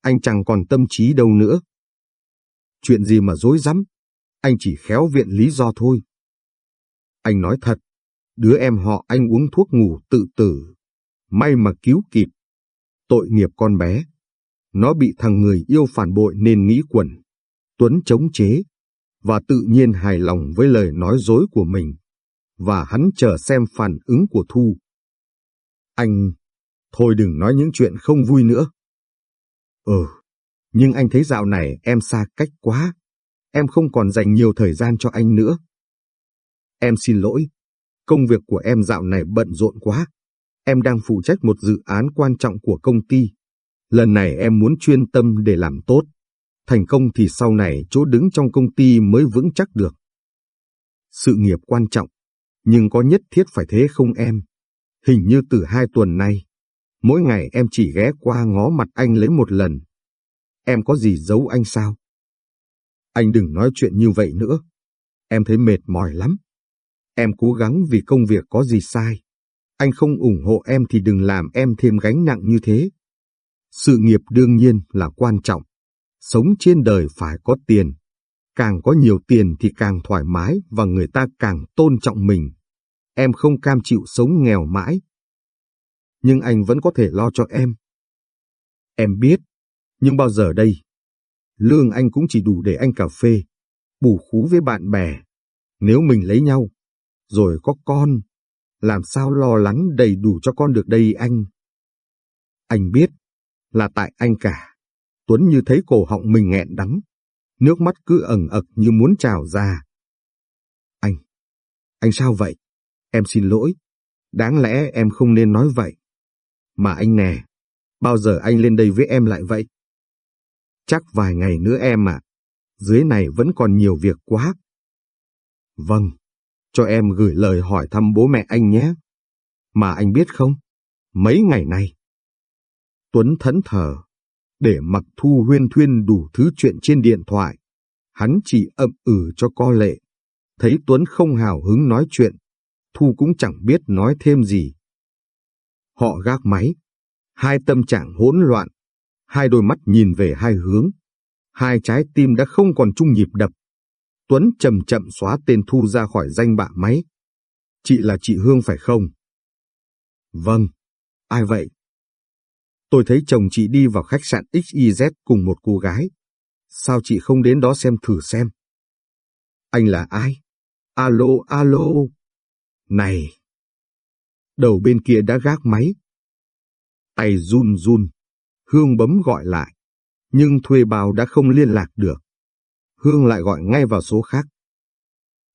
Anh chẳng còn tâm trí đâu nữa. Chuyện gì mà dối rắm Anh chỉ khéo viện lý do thôi. Anh nói thật, đứa em họ anh uống thuốc ngủ tự tử. May mà cứu kịp tội nghiệp con bé. Nó bị thằng người yêu phản bội nên nghĩ quẩn. Tuấn chống chế, và tự nhiên hài lòng với lời nói dối của mình. Và hắn chờ xem phản ứng của Thu. Anh, thôi đừng nói những chuyện không vui nữa. Ừ, nhưng anh thấy dạo này em xa cách quá. Em không còn dành nhiều thời gian cho anh nữa. Em xin lỗi, công việc của em dạo này bận rộn quá. Em đang phụ trách một dự án quan trọng của công ty. Lần này em muốn chuyên tâm để làm tốt. Thành công thì sau này chỗ đứng trong công ty mới vững chắc được. Sự nghiệp quan trọng, nhưng có nhất thiết phải thế không em? Hình như từ hai tuần nay, mỗi ngày em chỉ ghé qua ngó mặt anh lấy một lần. Em có gì giấu anh sao? Anh đừng nói chuyện như vậy nữa. Em thấy mệt mỏi lắm. Em cố gắng vì công việc có gì sai. Anh không ủng hộ em thì đừng làm em thêm gánh nặng như thế. Sự nghiệp đương nhiên là quan trọng. Sống trên đời phải có tiền. Càng có nhiều tiền thì càng thoải mái và người ta càng tôn trọng mình. Em không cam chịu sống nghèo mãi. Nhưng anh vẫn có thể lo cho em. Em biết, nhưng bao giờ đây? Lương anh cũng chỉ đủ để anh cà phê, bù khú với bạn bè. Nếu mình lấy nhau, rồi có con, làm sao lo lắng đầy đủ cho con được đây anh? Anh biết, là tại anh cả. Tuấn như thấy cổ họng mình nghẹn đắng, nước mắt cứ ẩn ực như muốn trào ra. Anh, anh sao vậy? Em xin lỗi, đáng lẽ em không nên nói vậy. Mà anh nè, bao giờ anh lên đây với em lại vậy? Chắc vài ngày nữa em à, dưới này vẫn còn nhiều việc quá. Vâng, cho em gửi lời hỏi thăm bố mẹ anh nhé. Mà anh biết không, mấy ngày nay, Tuấn thẫn thờ, để mặc Thu huyên thuyên đủ thứ chuyện trên điện thoại. Hắn chỉ ậm ừ cho co lệ. Thấy Tuấn không hào hứng nói chuyện, Thu cũng chẳng biết nói thêm gì. Họ gác máy, hai tâm trạng hỗn loạn, hai đôi mắt nhìn về hai hướng. Hai trái tim đã không còn chung nhịp đập. Tuấn chậm chậm xóa tên Thu ra khỏi danh bạ máy. Chị là chị Hương phải không? Vâng. Ai vậy? Tôi thấy chồng chị đi vào khách sạn XYZ cùng một cô gái. Sao chị không đến đó xem thử xem? Anh là ai? Alo, alo. Này! Đầu bên kia đã gác máy. Tay run run. Hương bấm gọi lại. Nhưng thuê bao đã không liên lạc được. Hương lại gọi ngay vào số khác.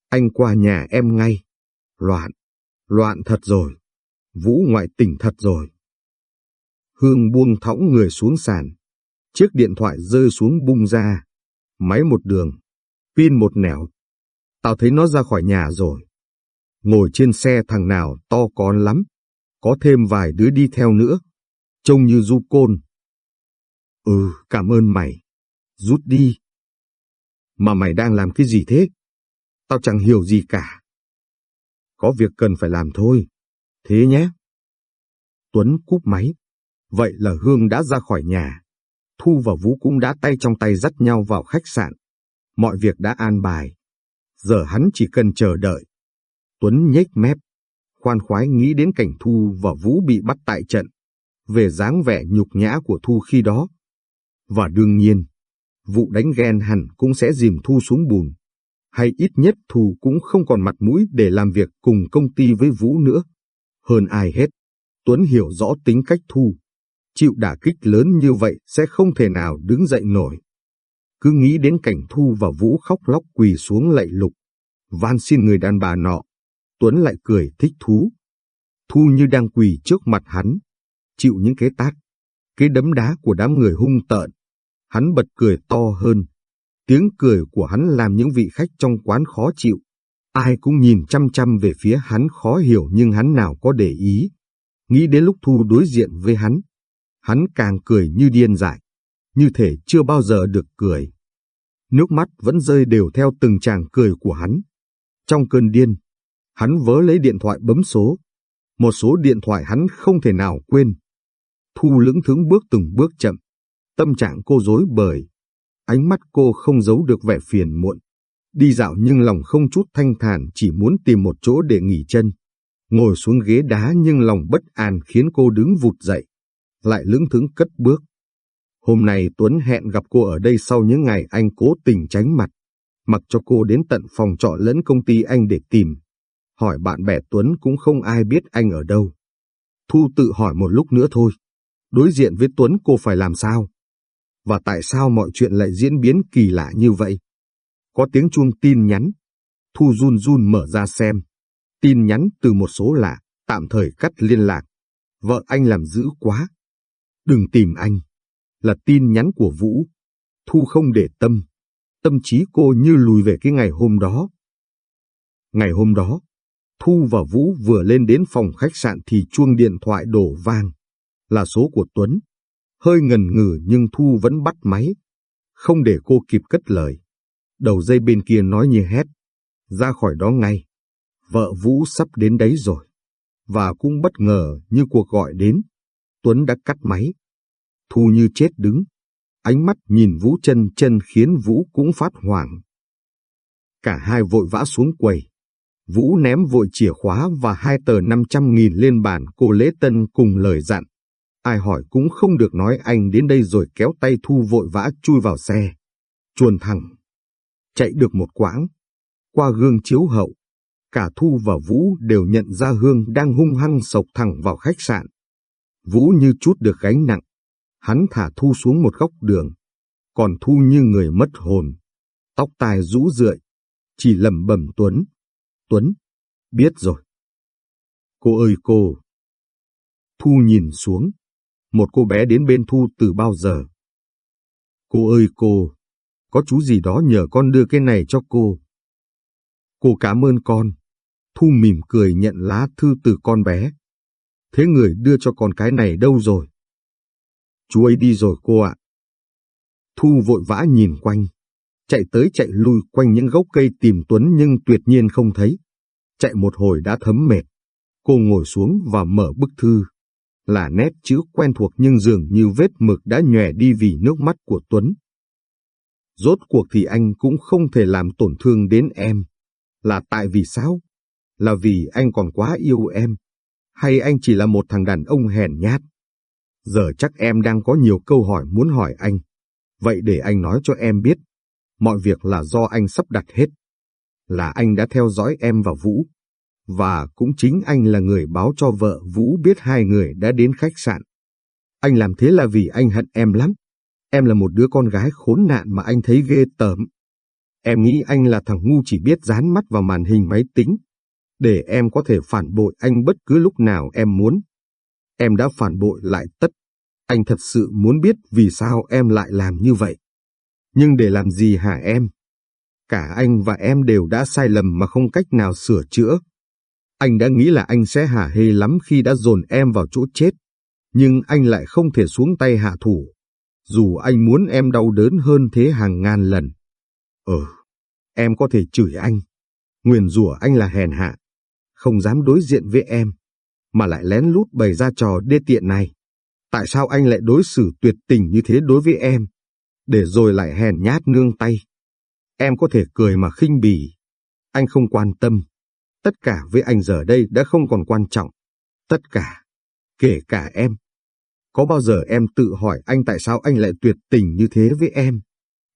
Anh qua nhà em ngay. Loạn. Loạn thật rồi. Vũ ngoại tỉnh thật rồi. Hương buông thõng người xuống sàn. Chiếc điện thoại rơi xuống bung ra. Máy một đường. Pin một nẻo. Tao thấy nó ra khỏi nhà rồi. Ngồi trên xe thằng nào to con lắm. Có thêm vài đứa đi theo nữa. Trông như du côn. Ừ, cảm ơn mày. Rút đi. Mà mày đang làm cái gì thế? Tao chẳng hiểu gì cả. Có việc cần phải làm thôi. Thế nhé. Tuấn cúp máy. Vậy là Hương đã ra khỏi nhà. Thu và Vũ cũng đã tay trong tay dắt nhau vào khách sạn. Mọi việc đã an bài. Giờ hắn chỉ cần chờ đợi. Tuấn nhếch mép, khoan khoái nghĩ đến cảnh Thu và Vũ bị bắt tại trận, về dáng vẻ nhục nhã của Thu khi đó. Và đương nhiên, vụ đánh ghen hẳn cũng sẽ dìm Thu xuống bùn, hay ít nhất Thu cũng không còn mặt mũi để làm việc cùng công ty với Vũ nữa. Hơn ai hết, Tuấn hiểu rõ tính cách Thu, chịu đả kích lớn như vậy sẽ không thể nào đứng dậy nổi. Cứ nghĩ đến cảnh Thu và Vũ khóc lóc quỳ xuống lạy lục, van xin người đàn bà nọ, Tuấn lại cười thích thú. Thu như đang quỳ trước mặt hắn, chịu những cái tát, cái đấm đá của đám người hung tợn. Hắn bật cười to hơn. Tiếng cười của hắn làm những vị khách trong quán khó chịu. Ai cũng nhìn chăm chăm về phía hắn khó hiểu nhưng hắn nào có để ý. Nghĩ đến lúc Thu đối diện với hắn, hắn càng cười như điên dại, như thể chưa bao giờ được cười. Nước mắt vẫn rơi đều theo từng tràng cười của hắn. Trong cơn điên, Hắn vớ lấy điện thoại bấm số. Một số điện thoại hắn không thể nào quên. Thu lững thững bước từng bước chậm. Tâm trạng cô rối bời. Ánh mắt cô không giấu được vẻ phiền muộn. Đi dạo nhưng lòng không chút thanh thản chỉ muốn tìm một chỗ để nghỉ chân. Ngồi xuống ghế đá nhưng lòng bất an khiến cô đứng vụt dậy. Lại lững thững cất bước. Hôm nay Tuấn hẹn gặp cô ở đây sau những ngày anh cố tình tránh mặt. Mặc cho cô đến tận phòng trọ lẫn công ty anh để tìm hỏi bạn bè Tuấn cũng không ai biết anh ở đâu. Thu tự hỏi một lúc nữa thôi, đối diện với Tuấn cô phải làm sao? Và tại sao mọi chuyện lại diễn biến kỳ lạ như vậy? Có tiếng chuông tin nhắn, Thu run run mở ra xem. Tin nhắn từ một số lạ, tạm thời cắt liên lạc. Vợ anh làm dữ quá. Đừng tìm anh. Là tin nhắn của Vũ. Thu không để tâm. Tâm trí cô như lùi về cái ngày hôm đó. Ngày hôm đó, Thu và Vũ vừa lên đến phòng khách sạn thì chuông điện thoại đổ vang. Là số của Tuấn. Hơi ngần ngừ nhưng Thu vẫn bắt máy. Không để cô kịp cất lời. Đầu dây bên kia nói như hét. Ra khỏi đó ngay. Vợ Vũ sắp đến đấy rồi. Và cũng bất ngờ như cuộc gọi đến. Tuấn đã cắt máy. Thu như chết đứng. Ánh mắt nhìn Vũ chân chân khiến Vũ cũng phát hoảng. Cả hai vội vã xuống quầy Vũ ném vội chìa khóa và hai tờ 500 nghìn lên bàn cô Lễ Tân cùng lời dặn. Ai hỏi cũng không được nói anh đến đây rồi kéo tay Thu vội vã chui vào xe. Chuồn thẳng. Chạy được một quãng. Qua gương chiếu hậu. Cả Thu và Vũ đều nhận ra Hương đang hung hăng sộc thẳng vào khách sạn. Vũ như chút được gánh nặng. Hắn thả Thu xuống một góc đường. Còn Thu như người mất hồn. Tóc tai rũ rượi. Chỉ lẩm bẩm Tuấn Tuấn, biết rồi. Cô ơi cô. Thu nhìn xuống. Một cô bé đến bên Thu từ bao giờ. Cô ơi cô, có chú gì đó nhờ con đưa cái này cho cô. Cô cảm ơn con. Thu mỉm cười nhận lá thư từ con bé. Thế người đưa cho con cái này đâu rồi? Chú ấy đi rồi cô ạ. Thu vội vã nhìn quanh, chạy tới chạy lui quanh những gốc cây tìm Tuấn nhưng tuyệt nhiên không thấy. Chạy một hồi đã thấm mệt. Cô ngồi xuống và mở bức thư. Là nét chữ quen thuộc nhưng dường như vết mực đã nhòe đi vì nước mắt của Tuấn. Rốt cuộc thì anh cũng không thể làm tổn thương đến em. Là tại vì sao? Là vì anh còn quá yêu em. Hay anh chỉ là một thằng đàn ông hèn nhát? Giờ chắc em đang có nhiều câu hỏi muốn hỏi anh. Vậy để anh nói cho em biết. Mọi việc là do anh sắp đặt hết. Là anh đã theo dõi em và Vũ. Và cũng chính anh là người báo cho vợ Vũ biết hai người đã đến khách sạn. Anh làm thế là vì anh hận em lắm. Em là một đứa con gái khốn nạn mà anh thấy ghê tởm. Em nghĩ anh là thằng ngu chỉ biết dán mắt vào màn hình máy tính, để em có thể phản bội anh bất cứ lúc nào em muốn. Em đã phản bội lại tất. Anh thật sự muốn biết vì sao em lại làm như vậy. Nhưng để làm gì hả em? Cả anh và em đều đã sai lầm mà không cách nào sửa chữa. Anh đã nghĩ là anh sẽ hả hê lắm khi đã dồn em vào chỗ chết. Nhưng anh lại không thể xuống tay hạ thủ. Dù anh muốn em đau đớn hơn thế hàng ngàn lần. Ừ, em có thể chửi anh. Nguyền rủa anh là hèn hạ. Không dám đối diện với em. Mà lại lén lút bày ra trò đê tiện này. Tại sao anh lại đối xử tuyệt tình như thế đối với em? Để rồi lại hèn nhát nương tay. Em có thể cười mà khinh bỉ. Anh không quan tâm. Tất cả với anh giờ đây đã không còn quan trọng. Tất cả. Kể cả em. Có bao giờ em tự hỏi anh tại sao anh lại tuyệt tình như thế với em?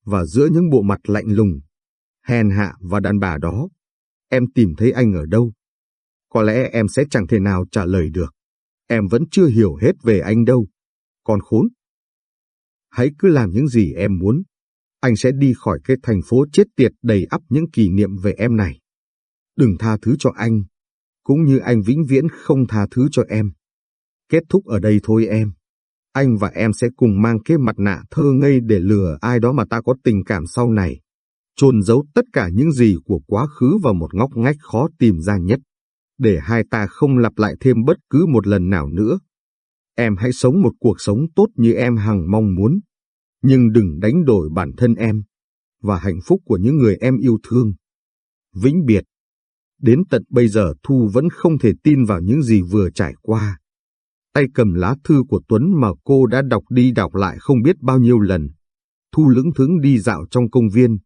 Và giữa những bộ mặt lạnh lùng, hèn hạ và đàn bà đó, em tìm thấy anh ở đâu? Có lẽ em sẽ chẳng thể nào trả lời được. Em vẫn chưa hiểu hết về anh đâu. còn khốn. Hãy cứ làm những gì em muốn. Anh sẽ đi khỏi cái thành phố chết tiệt đầy ắp những kỷ niệm về em này. Đừng tha thứ cho anh, cũng như anh vĩnh viễn không tha thứ cho em. Kết thúc ở đây thôi em. Anh và em sẽ cùng mang cái mặt nạ thơ ngây để lừa ai đó mà ta có tình cảm sau này. chôn giấu tất cả những gì của quá khứ vào một ngóc ngách khó tìm ra nhất để hai ta không lặp lại thêm bất cứ một lần nào nữa. Em hãy sống một cuộc sống tốt như em hằng mong muốn, nhưng đừng đánh đổi bản thân em và hạnh phúc của những người em yêu thương. Vĩnh biệt. Đến tận bây giờ Thu vẫn không thể tin vào những gì vừa trải qua. Tay cầm lá thư của Tuấn mà cô đã đọc đi đọc lại không biết bao nhiêu lần. Thu lững thững đi dạo trong công viên,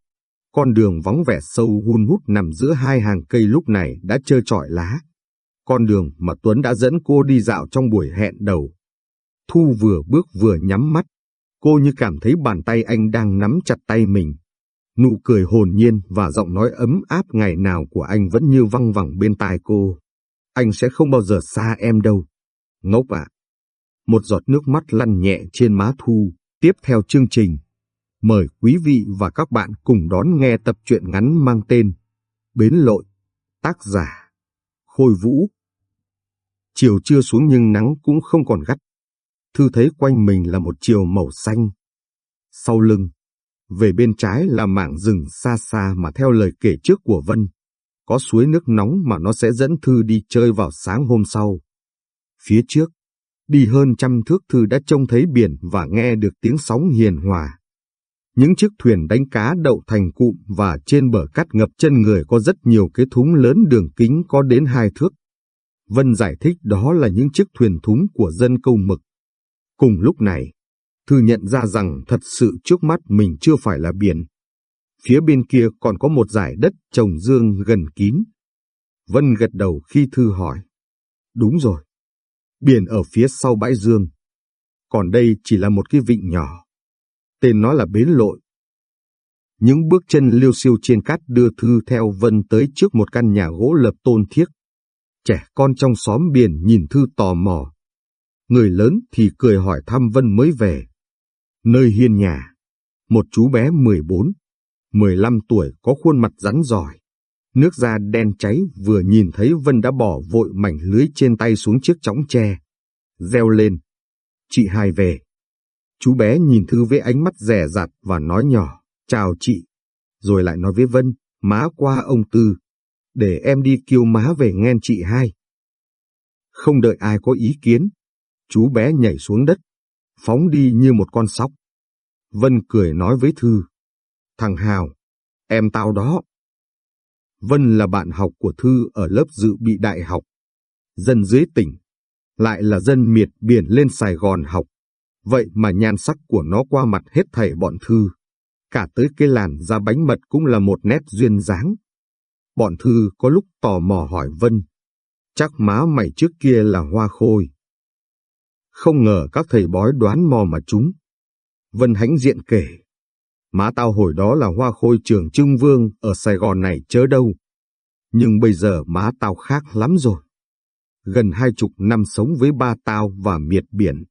con đường vắng vẻ sâu hun hút nằm giữa hai hàng cây lúc này đã trơ trọi lá. Con đường mà Tuấn đã dẫn cô đi dạo trong buổi hẹn đầu. Thu vừa bước vừa nhắm mắt. Cô như cảm thấy bàn tay anh đang nắm chặt tay mình. Nụ cười hồn nhiên và giọng nói ấm áp ngày nào của anh vẫn như văng vẳng bên tai cô. Anh sẽ không bao giờ xa em đâu. Ngốc ạ. Một giọt nước mắt lăn nhẹ trên má Thu. Tiếp theo chương trình Mời quý vị và các bạn cùng đón nghe tập truyện ngắn mang tên Bến Lội, tác giả Khôi Vũ. Chiều chưa xuống nhưng nắng cũng không còn gắt. Thư thấy quanh mình là một chiều màu xanh. Sau lưng, về bên trái là mảng rừng xa xa mà theo lời kể trước của Vân. Có suối nước nóng mà nó sẽ dẫn Thư đi chơi vào sáng hôm sau. Phía trước, đi hơn trăm thước Thư đã trông thấy biển và nghe được tiếng sóng hiền hòa. Những chiếc thuyền đánh cá đậu thành cụm và trên bờ cát ngập chân người có rất nhiều cái thúng lớn đường kính có đến hai thước. Vân giải thích đó là những chiếc thuyền thúng của dân câu mực. Cùng lúc này, Thư nhận ra rằng thật sự trước mắt mình chưa phải là biển. Phía bên kia còn có một dải đất trồng dương gần kín. Vân gật đầu khi Thư hỏi. Đúng rồi, biển ở phía sau bãi dương. Còn đây chỉ là một cái vịnh nhỏ tên nó là Bến Lội. Những bước chân liêu siêu trên cát đưa Thư theo Vân tới trước một căn nhà gỗ lập tôn thiếc. Trẻ con trong xóm biển nhìn Thư tò mò. Người lớn thì cười hỏi thăm Vân mới về. Nơi hiên nhà, một chú bé 14, 15 tuổi có khuôn mặt rắn giỏi. Nước da đen cháy vừa nhìn thấy Vân đã bỏ vội mảnh lưới trên tay xuống chiếc chõng tre. Reo lên. Chị hai về. Chú bé nhìn Thư với ánh mắt rẻ rặt và nói nhỏ, chào chị. Rồi lại nói với Vân, má qua ông Tư. để em đi kêu má về nghen chị hai. Không đợi ai có ý kiến, chú bé nhảy xuống đất, phóng đi như một con sóc. Vân cười nói với Thư, thằng Hào, em tao đó. Vân là bạn học của Thư ở lớp dự bị đại học, dân dưới tỉnh, lại là dân miệt biển lên Sài Gòn học. Vậy mà nhan sắc của nó qua mặt hết thảy bọn Thư. Cả tới cái làn da bánh mật cũng là một nét duyên dáng. Bọn Thư có lúc tò mò hỏi Vân, chắc má mày trước kia là hoa khôi. Không ngờ các thầy bói đoán mò mà chúng. Vân hãnh diện kể, má tao hồi đó là hoa khôi trường Trưng Vương ở Sài Gòn này chớ đâu. Nhưng bây giờ má tao khác lắm rồi. Gần hai chục năm sống với ba tao và miệt biển.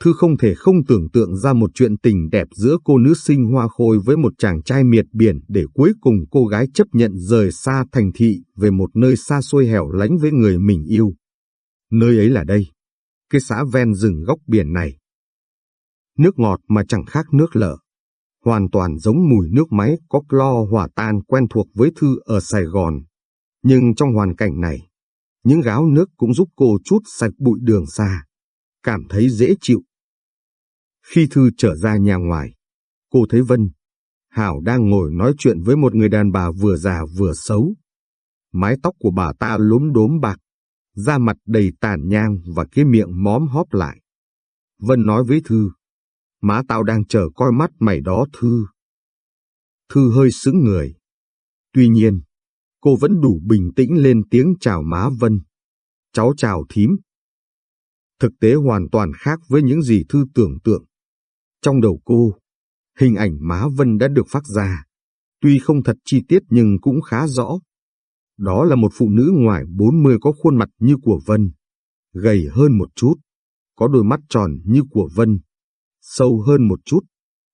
Thư không thể không tưởng tượng ra một chuyện tình đẹp giữa cô nữ sinh hoa khôi với một chàng trai miệt biển để cuối cùng cô gái chấp nhận rời xa thành thị về một nơi xa xôi hẻo lánh với người mình yêu. Nơi ấy là đây, cái xã ven rừng góc biển này. Nước ngọt mà chẳng khác nước lợ, hoàn toàn giống mùi nước máy có clo hòa tan quen thuộc với Thư ở Sài Gòn. Nhưng trong hoàn cảnh này, những gáo nước cũng giúp cô chút sạch bụi đường xa, cảm thấy dễ chịu khi Thư trở ra nhà ngoài, cô thấy Vân, Hảo đang ngồi nói chuyện với một người đàn bà vừa già vừa xấu. Mái tóc của bà ta lốm đốm bạc, da mặt đầy tàn nhang và cái miệng móm hóp lại. Vân nói với Thư, má tao đang chờ coi mắt mày đó Thư. Thư hơi sững người. Tuy nhiên, cô vẫn đủ bình tĩnh lên tiếng chào má Vân. Cháu chào thím. Thực tế hoàn toàn khác với những gì Thư tưởng tượng. Trong đầu cô, hình ảnh má Vân đã được phát ra, tuy không thật chi tiết nhưng cũng khá rõ. Đó là một phụ nữ ngoài 40 có khuôn mặt như của Vân, gầy hơn một chút, có đôi mắt tròn như của Vân, sâu hơn một chút,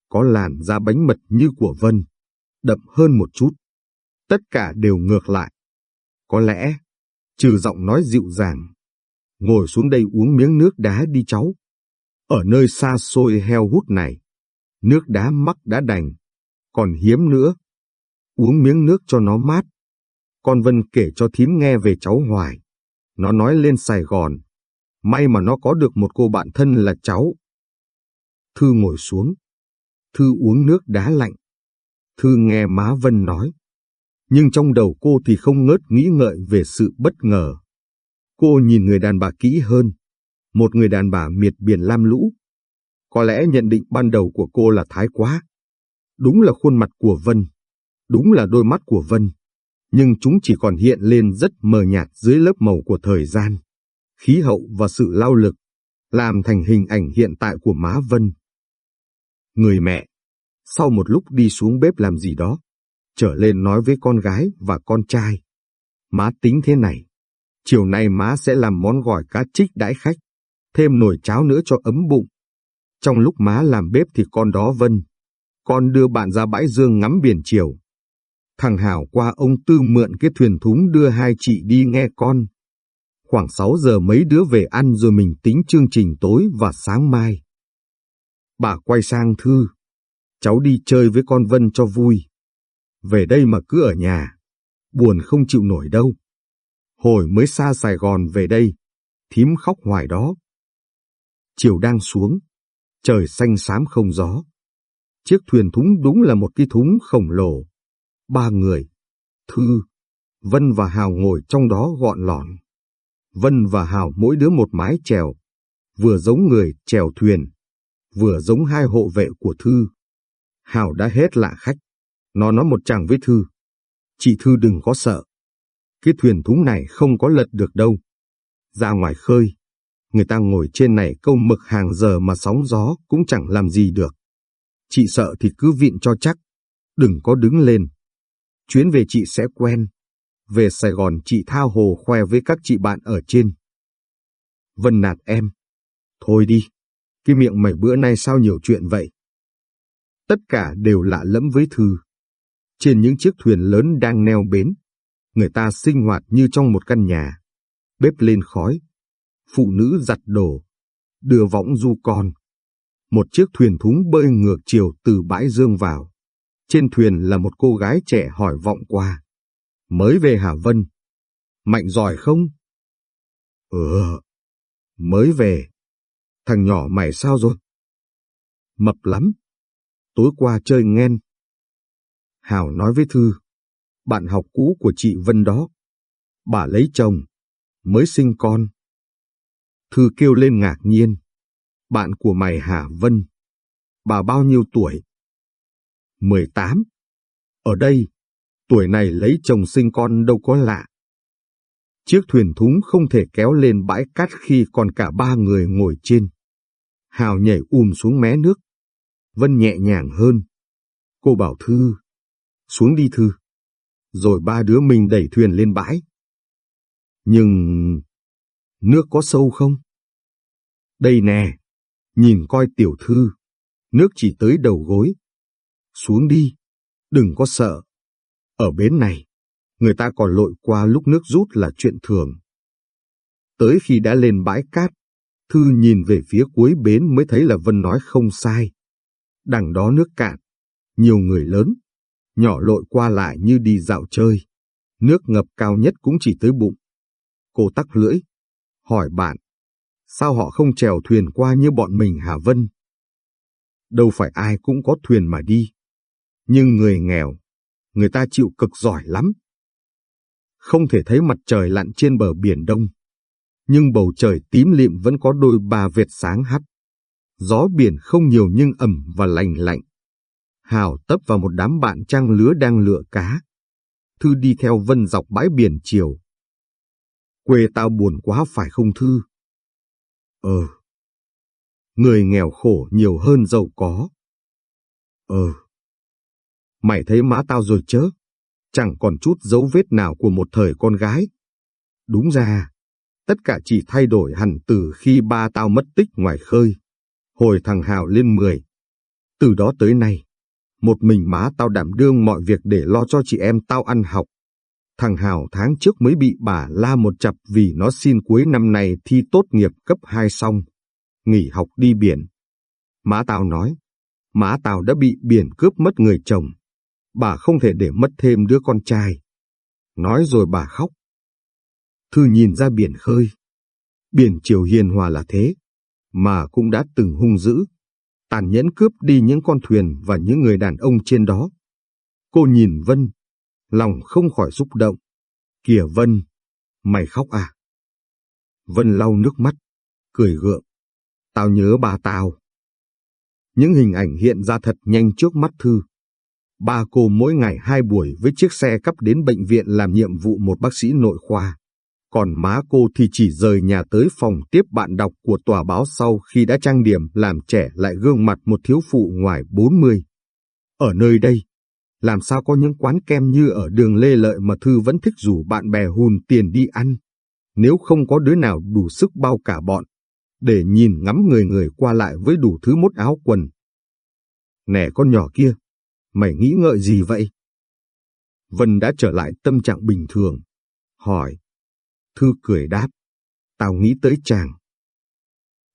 có làn da bánh mật như của Vân, đậm hơn một chút. Tất cả đều ngược lại. Có lẽ, trừ giọng nói dịu dàng, ngồi xuống đây uống miếng nước đá đi cháu. Ở nơi xa xôi heo hút này, nước đá mắc đã đành, còn hiếm nữa. Uống miếng nước cho nó mát. Con Vân kể cho thím nghe về cháu Hoài. Nó nói lên Sài Gòn. May mà nó có được một cô bạn thân là cháu. Thư ngồi xuống. Thư uống nước đá lạnh. Thư nghe má Vân nói. Nhưng trong đầu cô thì không ngớt nghĩ ngợi về sự bất ngờ. Cô nhìn người đàn bà kỹ hơn một người đàn bà miệt biển lam lũ. Có lẽ nhận định ban đầu của cô là thái quá. Đúng là khuôn mặt của Vân, đúng là đôi mắt của Vân, nhưng chúng chỉ còn hiện lên rất mờ nhạt dưới lớp màu của thời gian, khí hậu và sự lao lực, làm thành hình ảnh hiện tại của má Vân. Người mẹ, sau một lúc đi xuống bếp làm gì đó, trở lên nói với con gái và con trai. Má tính thế này, chiều nay má sẽ làm món gỏi cá trích đãi khách thêm nồi cháo nữa cho ấm bụng. Trong lúc má làm bếp thì con đó Vân, con đưa bạn ra bãi dương ngắm biển chiều. Thằng Hảo qua ông Tư mượn cái thuyền thúng đưa hai chị đi nghe con. Khoảng 6 giờ mấy đứa về ăn rồi mình tính chương trình tối và sáng mai. Bà quay sang Thư. Cháu đi chơi với con Vân cho vui. Về đây mà cứ ở nhà. Buồn không chịu nổi đâu. Hồi mới xa Sài Gòn về đây. Thím khóc hoài đó. Chiều đang xuống, trời xanh xám không gió. Chiếc thuyền thúng đúng là một cái thúng khổng lồ. Ba người, Thư, Vân và Hào ngồi trong đó gọn lọn. Vân và Hào mỗi đứa một mái chèo, vừa giống người chèo thuyền, vừa giống hai hộ vệ của Thư. Hào đã hết lạ khách, nó nói một chàng với Thư. Chị Thư đừng có sợ, cái thuyền thúng này không có lật được đâu. Ra ngoài khơi, Người ta ngồi trên này câu mực hàng giờ mà sóng gió cũng chẳng làm gì được. Chị sợ thì cứ vịn cho chắc, đừng có đứng lên. Chuyến về chị sẽ quen. Về Sài Gòn chị thao hồ khoe với các chị bạn ở trên. Vân nạt em. Thôi đi, cái miệng mày bữa nay sao nhiều chuyện vậy? Tất cả đều lạ lẫm với Thư. Trên những chiếc thuyền lớn đang neo bến, người ta sinh hoạt như trong một căn nhà. Bếp lên khói, phụ nữ giặt đồ, đưa võng du con. Một chiếc thuyền thúng bơi ngược chiều từ bãi dương vào. Trên thuyền là một cô gái trẻ hỏi vọng qua. Mới về Hà Vân? Mạnh giỏi không? Ừ, mới về. Thằng nhỏ mày sao rồi? Mập lắm. Tối qua chơi nghen. Hảo nói với Thư, bạn học cũ của chị Vân đó. Bà lấy chồng, mới sinh con. Thư kêu lên ngạc nhiên. Bạn của mày hả Vân? Bà bao nhiêu tuổi? 18. Ở đây, tuổi này lấy chồng sinh con đâu có lạ. Chiếc thuyền thúng không thể kéo lên bãi cát khi còn cả ba người ngồi trên. Hào nhảy um xuống mé nước. Vân nhẹ nhàng hơn. Cô bảo Thư, xuống đi Thư. Rồi ba đứa mình đẩy thuyền lên bãi. Nhưng... nước có sâu không? Đây nè, nhìn coi tiểu thư, nước chỉ tới đầu gối. Xuống đi, đừng có sợ. Ở bến này, người ta còn lội qua lúc nước rút là chuyện thường. Tới khi đã lên bãi cát, Thư nhìn về phía cuối bến mới thấy là Vân nói không sai. Đằng đó nước cạn, nhiều người lớn, nhỏ lội qua lại như đi dạo chơi. Nước ngập cao nhất cũng chỉ tới bụng. Cô tắc lưỡi, hỏi bạn, sao họ không trèo thuyền qua như bọn mình hà Vân? Đâu phải ai cũng có thuyền mà đi. Nhưng người nghèo, người ta chịu cực giỏi lắm. Không thể thấy mặt trời lặn trên bờ biển đông. Nhưng bầu trời tím lịm vẫn có đôi ba vệt sáng hắt. Gió biển không nhiều nhưng ẩm và lành lạnh. Hào tấp vào một đám bạn trang lứa đang lựa cá. Thư đi theo Vân dọc bãi biển chiều. Quê tao buồn quá phải không Thư? Ờ. Người nghèo khổ nhiều hơn giàu có. Ờ. Mày thấy má tao rồi chớ? Chẳng còn chút dấu vết nào của một thời con gái. Đúng ra, tất cả chỉ thay đổi hẳn từ khi ba tao mất tích ngoài khơi. Hồi thằng Hào lên 10. Từ đó tới nay, một mình má tao đảm đương mọi việc để lo cho chị em tao ăn học. Thằng Hào tháng trước mới bị bà la một chập vì nó xin cuối năm này thi tốt nghiệp cấp 2 xong, nghỉ học đi biển. Má tao nói, má tao đã bị biển cướp mất người chồng. Bà không thể để mất thêm đứa con trai. Nói rồi bà khóc. Thư nhìn ra biển khơi. Biển chiều hiền hòa là thế, mà cũng đã từng hung dữ, tàn nhẫn cướp đi những con thuyền và những người đàn ông trên đó. Cô nhìn Vân, lòng không khỏi xúc động. Kìa Vân, mày khóc à? Vân lau nước mắt, cười gượng. Tao nhớ bà tao. Những hình ảnh hiện ra thật nhanh trước mắt Thư. Ba cô mỗi ngày hai buổi với chiếc xe cấp đến bệnh viện làm nhiệm vụ một bác sĩ nội khoa. Còn má cô thì chỉ rời nhà tới phòng tiếp bạn đọc của tòa báo sau khi đã trang điểm làm trẻ lại gương mặt một thiếu phụ ngoài 40. Ở nơi đây, làm sao có những quán kem như ở đường Lê Lợi mà Thư vẫn thích rủ bạn bè hùn tiền đi ăn. Nếu không có đứa nào đủ sức bao cả bọn, để nhìn ngắm người người qua lại với đủ thứ mốt áo quần. Nè con nhỏ kia, mày nghĩ ngợi gì vậy? Vân đã trở lại tâm trạng bình thường. Hỏi. Thư cười đáp. Tao nghĩ tới chàng.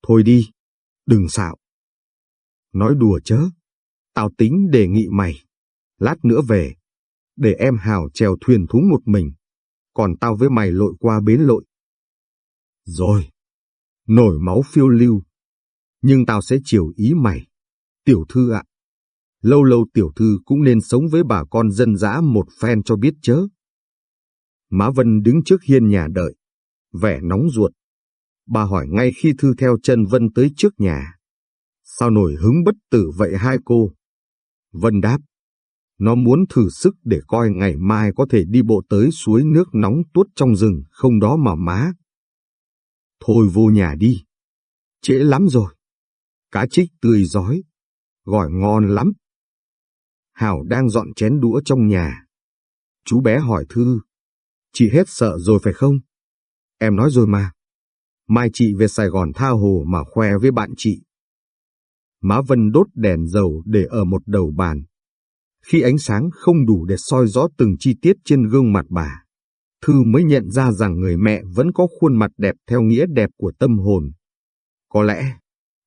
Thôi đi, đừng xạo. Nói đùa chớ. Tao tính đề nghị mày. Lát nữa về. Để em Hào chèo thuyền thúng một mình. Còn tao với mày lội qua bến lội. Rồi. Nổi máu phiêu lưu. Nhưng tao sẽ chiều ý mày. Tiểu thư ạ. Lâu lâu tiểu thư cũng nên sống với bà con dân dã một phen cho biết chớ. Má Vân đứng trước hiên nhà đợi, vẻ nóng ruột. Bà hỏi ngay khi Thư theo chân Vân tới trước nhà. Sao nổi hứng bất tử vậy hai cô? Vân đáp. Nó muốn thử sức để coi ngày mai có thể đi bộ tới suối nước nóng tuốt trong rừng không đó mà má. Thôi vô nhà đi. Trễ lắm rồi. Cá trích tươi giói. Gỏi ngon lắm. Hảo đang dọn chén đũa trong nhà. Chú bé hỏi Thư. Chị hết sợ rồi phải không? Em nói rồi mà. Mai chị về Sài Gòn tha hồ mà khoe với bạn chị. Má Vân đốt đèn dầu để ở một đầu bàn. Khi ánh sáng không đủ để soi rõ từng chi tiết trên gương mặt bà, Thư mới nhận ra rằng người mẹ vẫn có khuôn mặt đẹp theo nghĩa đẹp của tâm hồn. Có lẽ,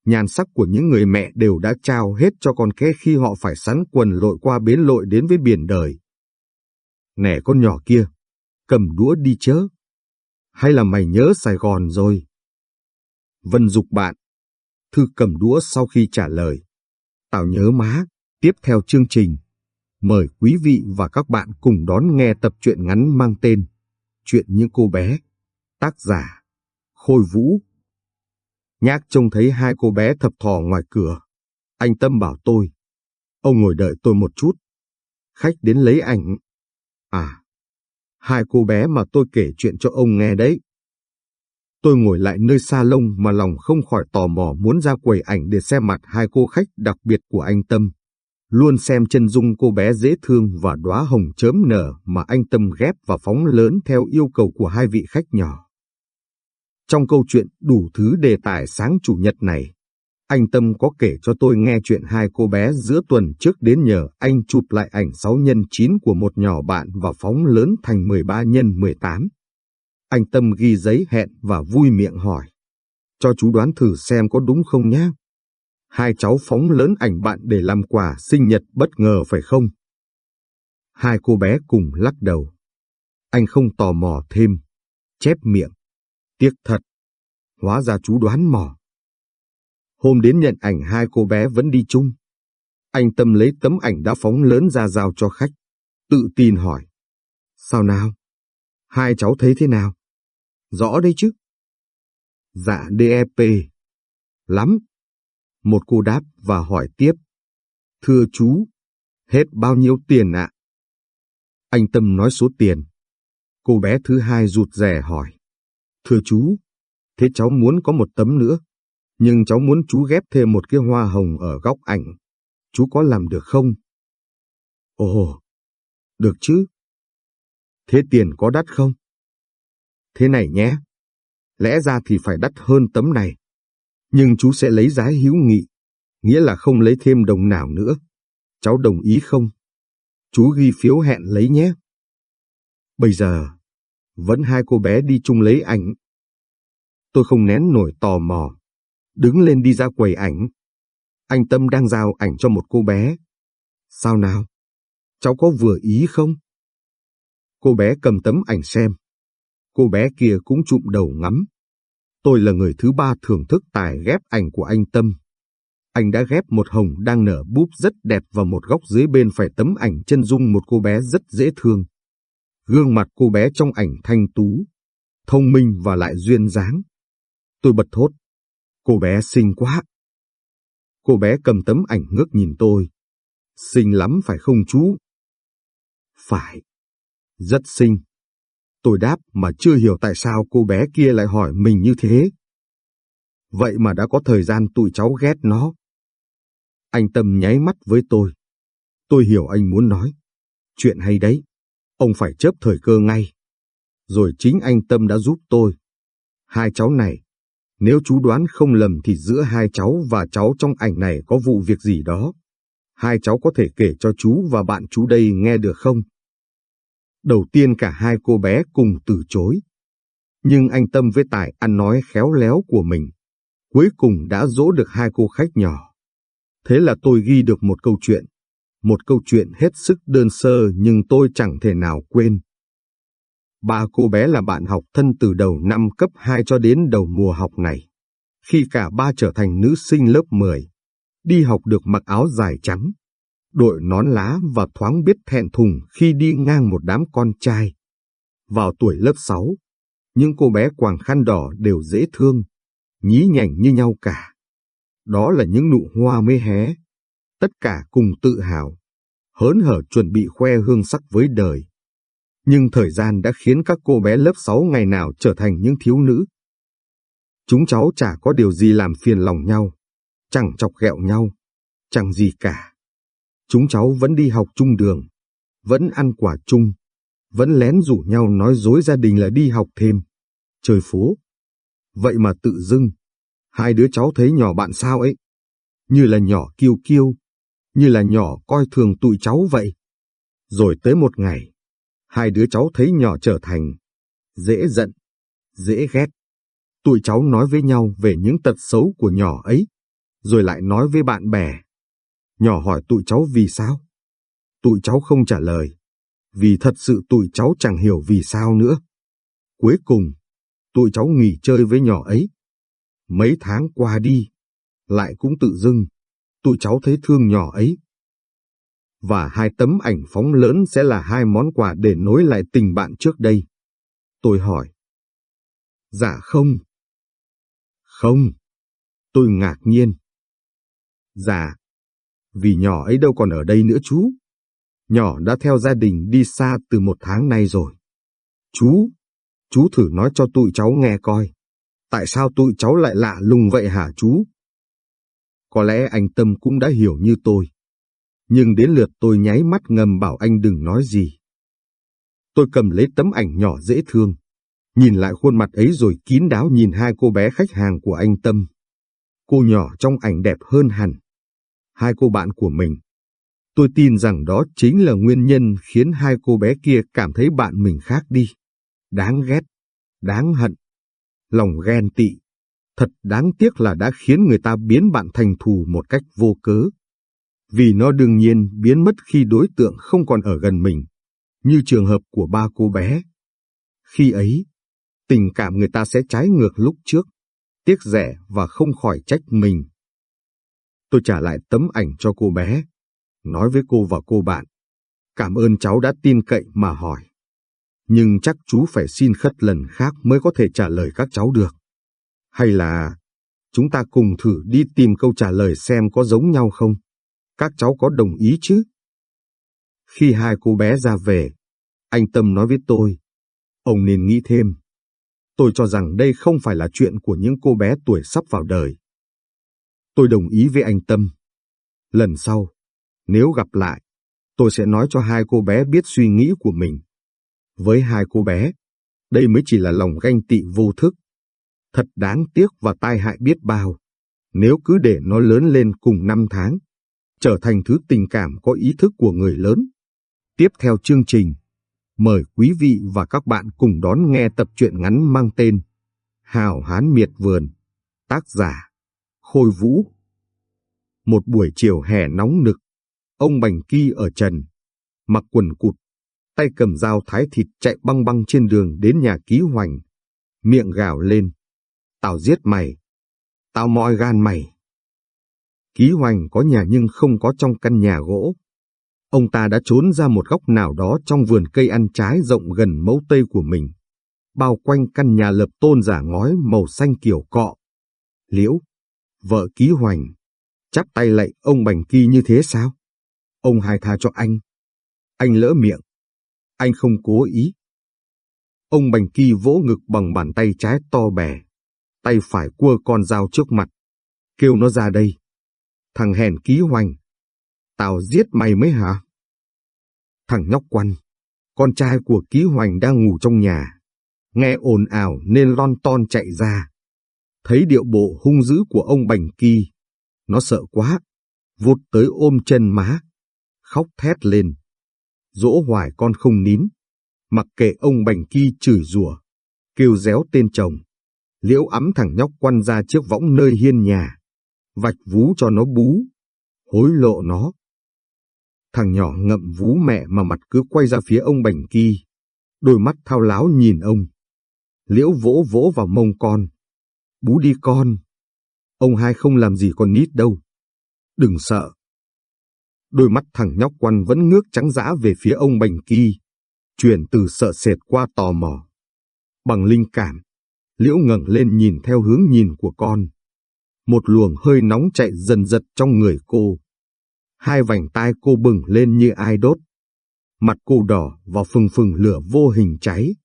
nhan sắc của những người mẹ đều đã trao hết cho con cái khi họ phải sắn quần lội qua bến lội đến với biển đời. Nè con nhỏ kia, cầm đũa đi chớ. Hay là mày nhớ Sài Gòn rồi? Vân dục bạn. Thư cầm đũa sau khi trả lời. Tao nhớ má, tiếp theo chương trình. Mời quý vị và các bạn cùng đón nghe tập truyện ngắn mang tên Chuyện những cô bé. Tác giả Khôi Vũ. Nhác trông thấy hai cô bé thập thò ngoài cửa. Anh Tâm bảo tôi. Ông ngồi đợi tôi một chút. Khách đến lấy ảnh. À, hai cô bé mà tôi kể chuyện cho ông nghe đấy. Tôi ngồi lại nơi xa lông mà lòng không khỏi tò mò muốn ra quầy ảnh để xem mặt hai cô khách đặc biệt của anh Tâm. Luôn xem chân dung cô bé dễ thương và đóa hồng chớm nở mà anh Tâm ghép và phóng lớn theo yêu cầu của hai vị khách nhỏ. Trong câu chuyện đủ thứ đề tài sáng chủ nhật này, anh Tâm có kể cho tôi nghe chuyện hai cô bé giữa tuần trước đến nhờ anh chụp lại ảnh 6 nhân 9 của một nhỏ bạn và phóng lớn thành 13 nhân 18. Anh Tâm ghi giấy hẹn và vui miệng hỏi. Cho chú đoán thử xem có đúng không nhé. Hai cháu phóng lớn ảnh bạn để làm quà sinh nhật bất ngờ phải không? Hai cô bé cùng lắc đầu. Anh không tò mò thêm. Chép miệng. Tiếc thật. Hóa ra chú đoán mò. Hôm đến nhận ảnh hai cô bé vẫn đi chung. Anh Tâm lấy tấm ảnh đã phóng lớn ra giao cho khách. Tự tin hỏi. Sao nào? Hai cháu thấy thế nào? Rõ đấy chứ. Dạ DEP. Lắm. Một cô đáp và hỏi tiếp. Thưa chú, hết bao nhiêu tiền ạ? Anh Tâm nói số tiền. Cô bé thứ hai rụt rè hỏi. Thưa chú, thế cháu muốn có một tấm nữa, nhưng cháu muốn chú ghép thêm một cái hoa hồng ở góc ảnh. Chú có làm được không? Ồ, được chứ. Thế tiền có đắt không? Thế này nhé, lẽ ra thì phải đắt hơn tấm này, nhưng chú sẽ lấy giá hiếu nghị, nghĩa là không lấy thêm đồng nào nữa. Cháu đồng ý không? Chú ghi phiếu hẹn lấy nhé. Bây giờ, vẫn hai cô bé đi chung lấy ảnh. Tôi không nén nổi tò mò, đứng lên đi ra quầy ảnh. Anh Tâm đang giao ảnh cho một cô bé. Sao nào? Cháu có vừa ý không? Cô bé cầm tấm ảnh xem. Cô bé kia cũng trụm đầu ngắm. Tôi là người thứ ba thưởng thức tài ghép ảnh của anh Tâm. Anh đã ghép một hồng đang nở búp rất đẹp vào một góc dưới bên phải tấm ảnh chân dung một cô bé rất dễ thương. Gương mặt cô bé trong ảnh thanh tú, thông minh và lại duyên dáng. Tôi bật thốt. Cô bé xinh quá. Cô bé cầm tấm ảnh ngước nhìn tôi. Xinh lắm phải không chú? Phải. Rất xinh. Tôi đáp mà chưa hiểu tại sao cô bé kia lại hỏi mình như thế. Vậy mà đã có thời gian tụi cháu ghét nó. Anh Tâm nháy mắt với tôi. Tôi hiểu anh muốn nói. Chuyện hay đấy. Ông phải chớp thời cơ ngay. Rồi chính anh Tâm đã giúp tôi. Hai cháu này, nếu chú đoán không lầm thì giữa hai cháu và cháu trong ảnh này có vụ việc gì đó. Hai cháu có thể kể cho chú và bạn chú đây nghe được không? Đầu tiên cả hai cô bé cùng từ chối. Nhưng anh Tâm với tài ăn nói khéo léo của mình, cuối cùng đã dỗ được hai cô khách nhỏ. Thế là tôi ghi được một câu chuyện. Một câu chuyện hết sức đơn sơ nhưng tôi chẳng thể nào quên. Ba cô bé là bạn học thân từ đầu năm cấp 2 cho đến đầu mùa học này. Khi cả ba trở thành nữ sinh lớp 10, đi học được mặc áo dài trắng, đội nón lá và thoáng biết thẹn thùng khi đi ngang một đám con trai. Vào tuổi lớp 6, những cô bé quàng khăn đỏ đều dễ thương, nhí nhảnh như nhau cả. Đó là những nụ hoa mới hé, tất cả cùng tự hào, hớn hở chuẩn bị khoe hương sắc với đời. Nhưng thời gian đã khiến các cô bé lớp 6 ngày nào trở thành những thiếu nữ. Chúng cháu chả có điều gì làm phiền lòng nhau, chẳng chọc ghẹo nhau, chẳng gì cả. Chúng cháu vẫn đi học chung đường, vẫn ăn quả chung, vẫn lén rủ nhau nói dối gia đình là đi học thêm, chơi phố. Vậy mà tự dưng, hai đứa cháu thấy nhỏ bạn sao ấy, như là nhỏ kiêu kiêu, như là nhỏ coi thường tụi cháu vậy. Rồi tới một ngày, hai đứa cháu thấy nhỏ trở thành dễ giận, dễ ghét. Tụi cháu nói với nhau về những tật xấu của nhỏ ấy, rồi lại nói với bạn bè. Nhỏ hỏi tụi cháu vì sao? Tụi cháu không trả lời. vì thật sự tụi cháu chẳng hiểu vì sao nữa. Cuối cùng, tụi cháu nghỉ chơi với nhỏ ấy. Mấy tháng qua đi, lại cũng tự dưng, tụi cháu thấy thương nhỏ ấy. Và hai tấm ảnh phóng lớn sẽ là hai món quà để nối lại tình bạn trước đây. Tôi hỏi. Dạ không. Không. Tôi ngạc nhiên. Dạ. Vì nhỏ ấy đâu còn ở đây nữa chú. Nhỏ đã theo gia đình đi xa từ một tháng nay rồi. Chú, chú thử nói cho tụi cháu nghe coi. Tại sao tụi cháu lại lạ lùng vậy hả chú? Có lẽ anh Tâm cũng đã hiểu như tôi. Nhưng đến lượt tôi nháy mắt ngầm bảo anh đừng nói gì. Tôi cầm lấy tấm ảnh nhỏ dễ thương, nhìn lại khuôn mặt ấy rồi kín đáo nhìn hai cô bé khách hàng của anh Tâm. Cô nhỏ trong ảnh đẹp hơn hẳn. Hai cô bạn của mình. Tôi tin rằng đó chính là nguyên nhân khiến hai cô bé kia cảm thấy bạn mình khác đi. Đáng ghét, đáng hận, lòng ghen tị. Thật đáng tiếc là đã khiến người ta biến bạn thành thù một cách vô cớ. Vì nó đương nhiên biến mất khi đối tượng không còn ở gần mình, như trường hợp của ba cô bé. Khi ấy, tình cảm người ta sẽ trái ngược lúc trước, tiếc rẻ và không khỏi trách mình. Tôi trả lại tấm ảnh cho cô bé, nói với cô và cô bạn. Cảm ơn cháu đã tin cậy mà hỏi. Nhưng chắc chú phải xin khất lần khác mới có thể trả lời các cháu được. Hay là chúng ta cùng thử đi tìm câu trả lời xem có giống nhau không? Các cháu có đồng ý chứ? Khi hai cô bé ra về, anh Tâm nói với tôi, ông nên nghĩ thêm. Tôi cho rằng đây không phải là chuyện của những cô bé tuổi sắp vào đời. Tôi đồng ý với anh Tâm. Lần sau, nếu gặp lại, tôi sẽ nói cho hai cô bé biết suy nghĩ của mình. Với hai cô bé, đây mới chỉ là lòng ganh tị vô thức. Thật đáng tiếc và tai hại biết bao. Nếu cứ để nó lớn lên cùng năm tháng, trở thành thứ tình cảm có ý thức của người lớn. Tiếp theo chương trình, mời quý vị và các bạn cùng đón nghe tập truyện ngắn mang tên Hào Hán Miệt Vườn, tác giả Khôi Vũ. Một buổi chiều hè nóng nực, ông Bành Kỳ ở trần, mặc quần cụt, tay cầm dao thái thịt chạy băng băng trên đường đến nhà ký hoành, miệng gào lên. Tao giết mày, tao moi gan mày. Ký hoành có nhà nhưng không có trong căn nhà gỗ. Ông ta đã trốn ra một góc nào đó trong vườn cây ăn trái rộng gần mẫu tây của mình. Bao quanh căn nhà lập tôn giả ngói màu xanh kiểu cọ. Liễu, vợ ký hoành, chắp tay lạy ông Bành Kỳ như thế sao? Ông hài tha cho anh. Anh lỡ miệng. Anh không cố ý. Ông Bành Kỳ vỗ ngực bằng bàn tay trái to bè. Tay phải cua con dao trước mặt. Kêu nó ra đây. Thằng hèn ký hoành. Tao giết mày mới hả? Thằng nhóc quăn. Con trai của ký hoành đang ngủ trong nhà. Nghe ồn ào nên lon ton chạy ra. Thấy điệu bộ hung dữ của ông Bành Kỳ. Nó sợ quá. Vụt tới ôm chân má. Khóc thét lên. Dỗ hoài con không nín. Mặc kệ ông Bành Kỳ chửi rủa, kêu réo tên chồng. Liễu ấm thằng nhóc quăn ra chiếc võng nơi hiên nhà vạch vú cho nó bú, hối lộ nó. Thằng nhỏ ngậm vú mẹ mà mặt cứ quay ra phía ông Bành Kỳ, đôi mắt thao láo nhìn ông. Liễu vỗ vỗ vào mông con. Bú đi con. Ông hai không làm gì con nít đâu. Đừng sợ. Đôi mắt thằng nhóc quan vẫn ngước trắng dã về phía ông Bành Kỳ, chuyển từ sợ sệt qua tò mò. Bằng linh cảm, Liễu ngẩng lên nhìn theo hướng nhìn của con một luồng hơi nóng chạy dần dật trong người cô. Hai vành tai cô bừng lên như ai đốt. Mặt cô đỏ và phừng phừng lửa vô hình cháy.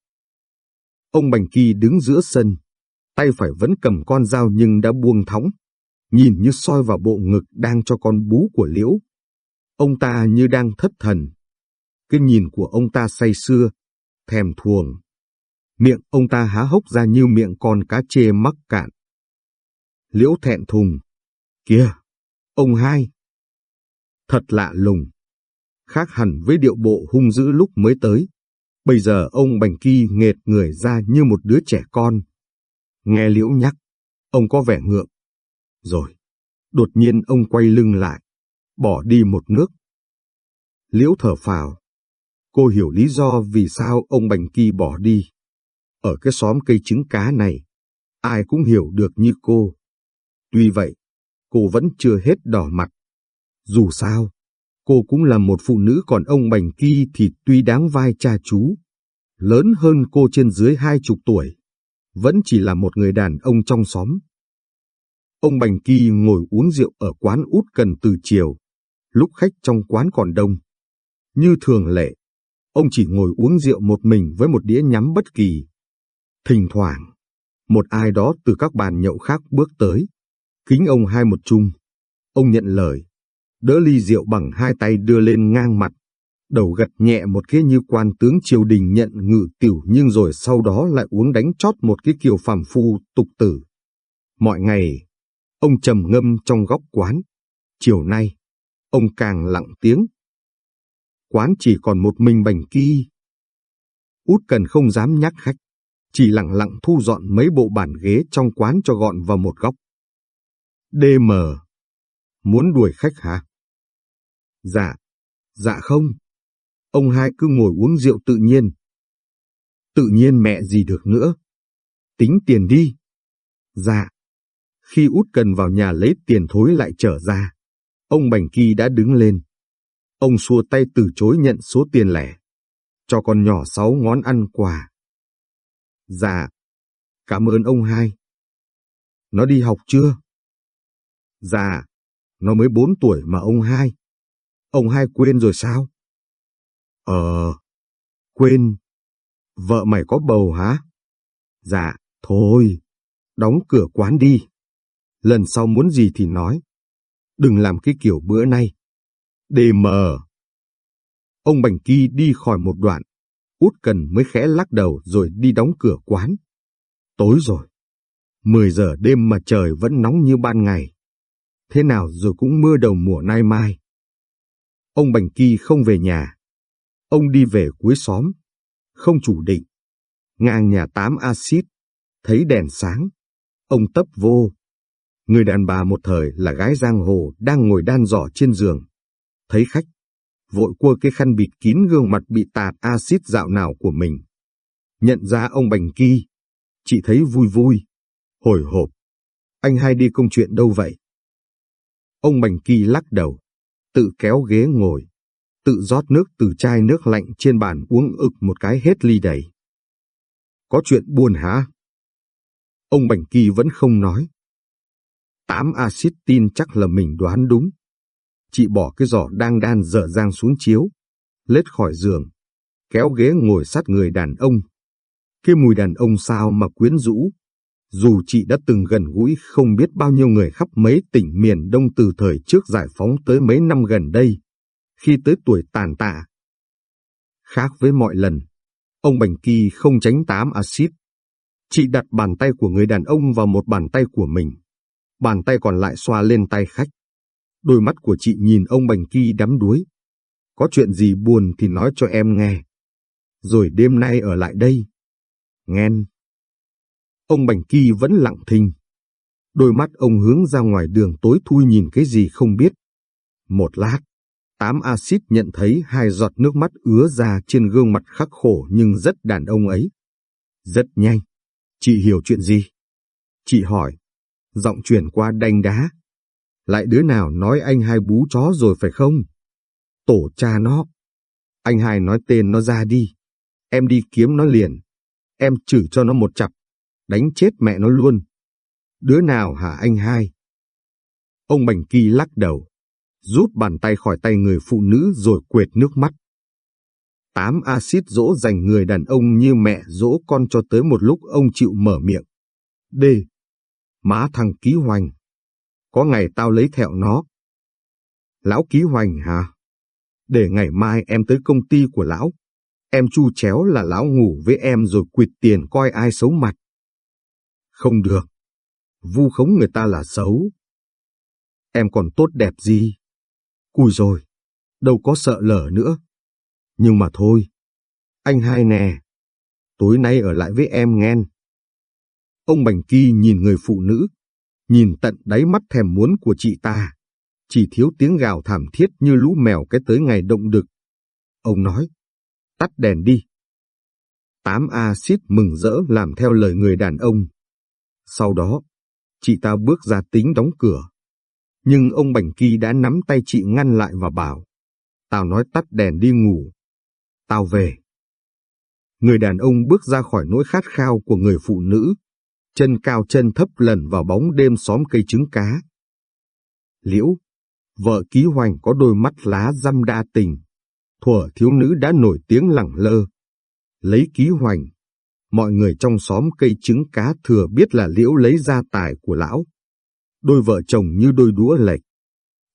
Ông Bành Kỳ đứng giữa sân, tay phải vẫn cầm con dao nhưng đã buông thõng, nhìn như soi vào bộ ngực đang cho con bú của Liễu. Ông ta như đang thất thần. Cái nhìn của ông ta say sưa, thèm thuồng. Miệng ông ta há hốc ra như miệng con cá chê mắc cạn. Liễu thẹn thùng. Kìa, ông hai. Thật lạ lùng. Khác hẳn với điệu bộ hung dữ lúc mới tới. Bây giờ ông Bành Kỳ nghệt người ra như một đứa trẻ con. Nghe Liễu nhắc, ông có vẻ ngượng. Rồi, đột nhiên ông quay lưng lại, bỏ đi một nước. Liễu thở phào. Cô hiểu lý do vì sao ông Bành Kỳ bỏ đi. Ở cái xóm cây trứng cá này, ai cũng hiểu được như cô. Tuy vậy, cô vẫn chưa hết đỏ mặt. Dù sao, cô cũng là một phụ nữ còn ông Bành Kỳ thì tuy đáng vai cha chú. Lớn hơn cô trên dưới hai chục tuổi, vẫn chỉ là một người đàn ông trong xóm. Ông Bành Kỳ ngồi uống rượu ở quán út cần từ chiều, lúc khách trong quán còn đông. Như thường lệ, ông chỉ ngồi uống rượu một mình với một đĩa nhắm bất kỳ. Thỉnh thoảng, một ai đó từ các bàn nhậu khác bước tới, kính ông hai một chung. Ông nhận lời, đỡ ly rượu bằng hai tay đưa lên ngang mặt, đầu gật nhẹ một cái như quan tướng triều đình nhận ngự tiểu nhưng rồi sau đó lại uống đánh chót một cái kiều phàm phu tục tử. Mọi ngày, ông trầm ngâm trong góc quán. Chiều nay, ông càng lặng tiếng. Quán chỉ còn một mình bành kỳ. Út cần không dám nhắc khách, chỉ lặng lặng thu dọn mấy bộ bàn ghế trong quán cho gọn vào một góc. DM. Muốn đuổi khách hả? Dạ, dạ không. Ông hai cứ ngồi uống rượu tự nhiên. Tự nhiên mẹ gì được nữa. Tính tiền đi. Dạ. Khi út cần vào nhà lấy tiền thối lại trở ra, ông Bành Kỳ đã đứng lên. Ông xua tay từ chối nhận số tiền lẻ. Cho con nhỏ sáu ngón ăn quà. Dạ. Cảm ơn ông hai. Nó đi học chưa? Dạ. Nó mới bốn tuổi mà ông hai. Ông hai quên rồi sao? Ờ, quên. Vợ mày có bầu hả? Dạ, thôi, đóng cửa quán đi. Lần sau muốn gì thì nói. Đừng làm cái kiểu bữa nay. đề mờ. Ông Bành Kỳ đi khỏi một đoạn. Út Cần mới khẽ lắc đầu rồi đi đóng cửa quán. Tối rồi. 10 giờ đêm mà trời vẫn nóng như ban ngày. Thế nào rồi cũng mưa đầu mùa nay mai. Ông Bành Kỳ không về nhà. Ông đi về cuối xóm. Không chủ định. Ngang nhà tám axit. Thấy đèn sáng. Ông tấp vô. Người đàn bà một thời là gái giang hồ đang ngồi đan giỏ trên giường. Thấy khách. Vội cua cái khăn bịt kín gương mặt bị tạt axit dạo nào của mình. Nhận ra ông Bành Kỳ. Chị thấy vui vui. Hồi hộp. Anh hai đi công chuyện đâu vậy? Ông Bành Kỳ lắc đầu tự kéo ghế ngồi, tự rót nước từ chai nước lạnh trên bàn uống ực một cái hết ly đầy. Có chuyện buồn hả? Ông Bành Kỳ vẫn không nói. Tám axit tin chắc là mình đoán đúng. Chị bỏ cái giỏ đang đan dở dang xuống chiếu, lết khỏi giường, kéo ghế ngồi sát người đàn ông. Cái mùi đàn ông sao mà quyến rũ, dù chị đã từng gần gũi không biết bao nhiêu người khắp mấy tỉnh miền Đông từ thời trước giải phóng tới mấy năm gần đây, khi tới tuổi tàn tạ. Khác với mọi lần, ông Bành Kỳ không tránh tám axit. Chị đặt bàn tay của người đàn ông vào một bàn tay của mình, bàn tay còn lại xoa lên tay khách. Đôi mắt của chị nhìn ông Bành Kỳ đắm đuối. Có chuyện gì buồn thì nói cho em nghe. Rồi đêm nay ở lại đây. Nghen. Ông Bành Kỳ vẫn lặng thinh. Đôi mắt ông hướng ra ngoài đường tối thui nhìn cái gì không biết. Một lát, tám axit nhận thấy hai giọt nước mắt ứa ra trên gương mặt khắc khổ nhưng rất đàn ông ấy. Rất nhanh. Chị hiểu chuyện gì? Chị hỏi. Giọng chuyển qua đanh đá. Lại đứa nào nói anh hai bú chó rồi phải không? Tổ cha nó. Anh hai nói tên nó ra đi. Em đi kiếm nó liền. Em chửi cho nó một chặp đánh chết mẹ nó luôn. Đứa nào hả anh hai? Ông Bành Kỳ lắc đầu, rút bàn tay khỏi tay người phụ nữ rồi quệt nước mắt. Tám axit dỗ dành người đàn ông như mẹ dỗ con cho tới một lúc ông chịu mở miệng. D. Má thằng Ký Hoành. Có ngày tao lấy thẹo nó. Lão Ký Hoành hả? Để ngày mai em tới công ty của lão. Em chu chéo là lão ngủ với em rồi quyệt tiền coi ai xấu mặt. Không được. Vu khống người ta là xấu. Em còn tốt đẹp gì? Cùi rồi, đâu có sợ lở nữa. Nhưng mà thôi, anh hai nè, tối nay ở lại với em nghen. Ông Bành Kỳ nhìn người phụ nữ, nhìn tận đáy mắt thèm muốn của chị ta, chỉ thiếu tiếng gào thảm thiết như lũ mèo cái tới ngày động đực. Ông nói, tắt đèn đi. Tám axit mừng rỡ làm theo lời người đàn ông. Sau đó, chị ta bước ra tính đóng cửa. Nhưng ông Bành Kỳ đã nắm tay chị ngăn lại và bảo, tao nói tắt đèn đi ngủ. Tao về. Người đàn ông bước ra khỏi nỗi khát khao của người phụ nữ, chân cao chân thấp lần vào bóng đêm xóm cây trứng cá. Liễu, vợ ký hoành có đôi mắt lá răm đa tình, thuở thiếu nữ đã nổi tiếng lẳng lơ. Lấy ký hoành, mọi người trong xóm cây trứng cá thừa biết là liễu lấy gia tài của lão. Đôi vợ chồng như đôi đũa lệch.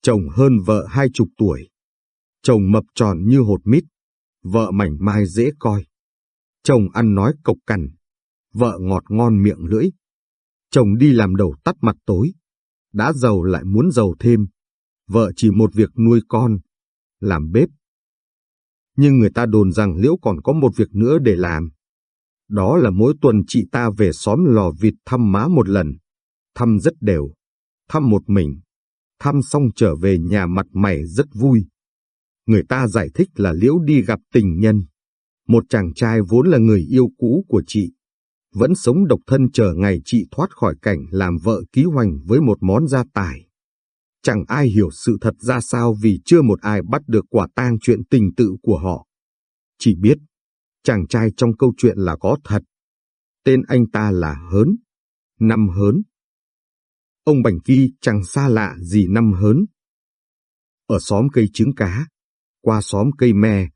Chồng hơn vợ hai chục tuổi. Chồng mập tròn như hột mít. Vợ mảnh mai dễ coi. Chồng ăn nói cộc cằn. Vợ ngọt ngon miệng lưỡi. Chồng đi làm đầu tắt mặt tối. Đã giàu lại muốn giàu thêm. Vợ chỉ một việc nuôi con. Làm bếp. Nhưng người ta đồn rằng Liễu còn có một việc nữa để làm. Đó là mỗi tuần chị ta về xóm lò vịt thăm má một lần. Thăm rất đều. Thăm một mình. Thăm xong trở về nhà mặt mày rất vui. Người ta giải thích là Liễu đi gặp tình nhân. Một chàng trai vốn là người yêu cũ của chị. Vẫn sống độc thân chờ ngày chị thoát khỏi cảnh làm vợ ký hoành với một món gia tài. Chẳng ai hiểu sự thật ra sao vì chưa một ai bắt được quả tang chuyện tình tự của họ. Chỉ biết chàng trai trong câu chuyện là có thật. Tên anh ta là Hớn, Năm Hớn. Ông Bành Phi chẳng xa lạ gì Năm Hớn. Ở xóm cây trứng cá, qua xóm cây me,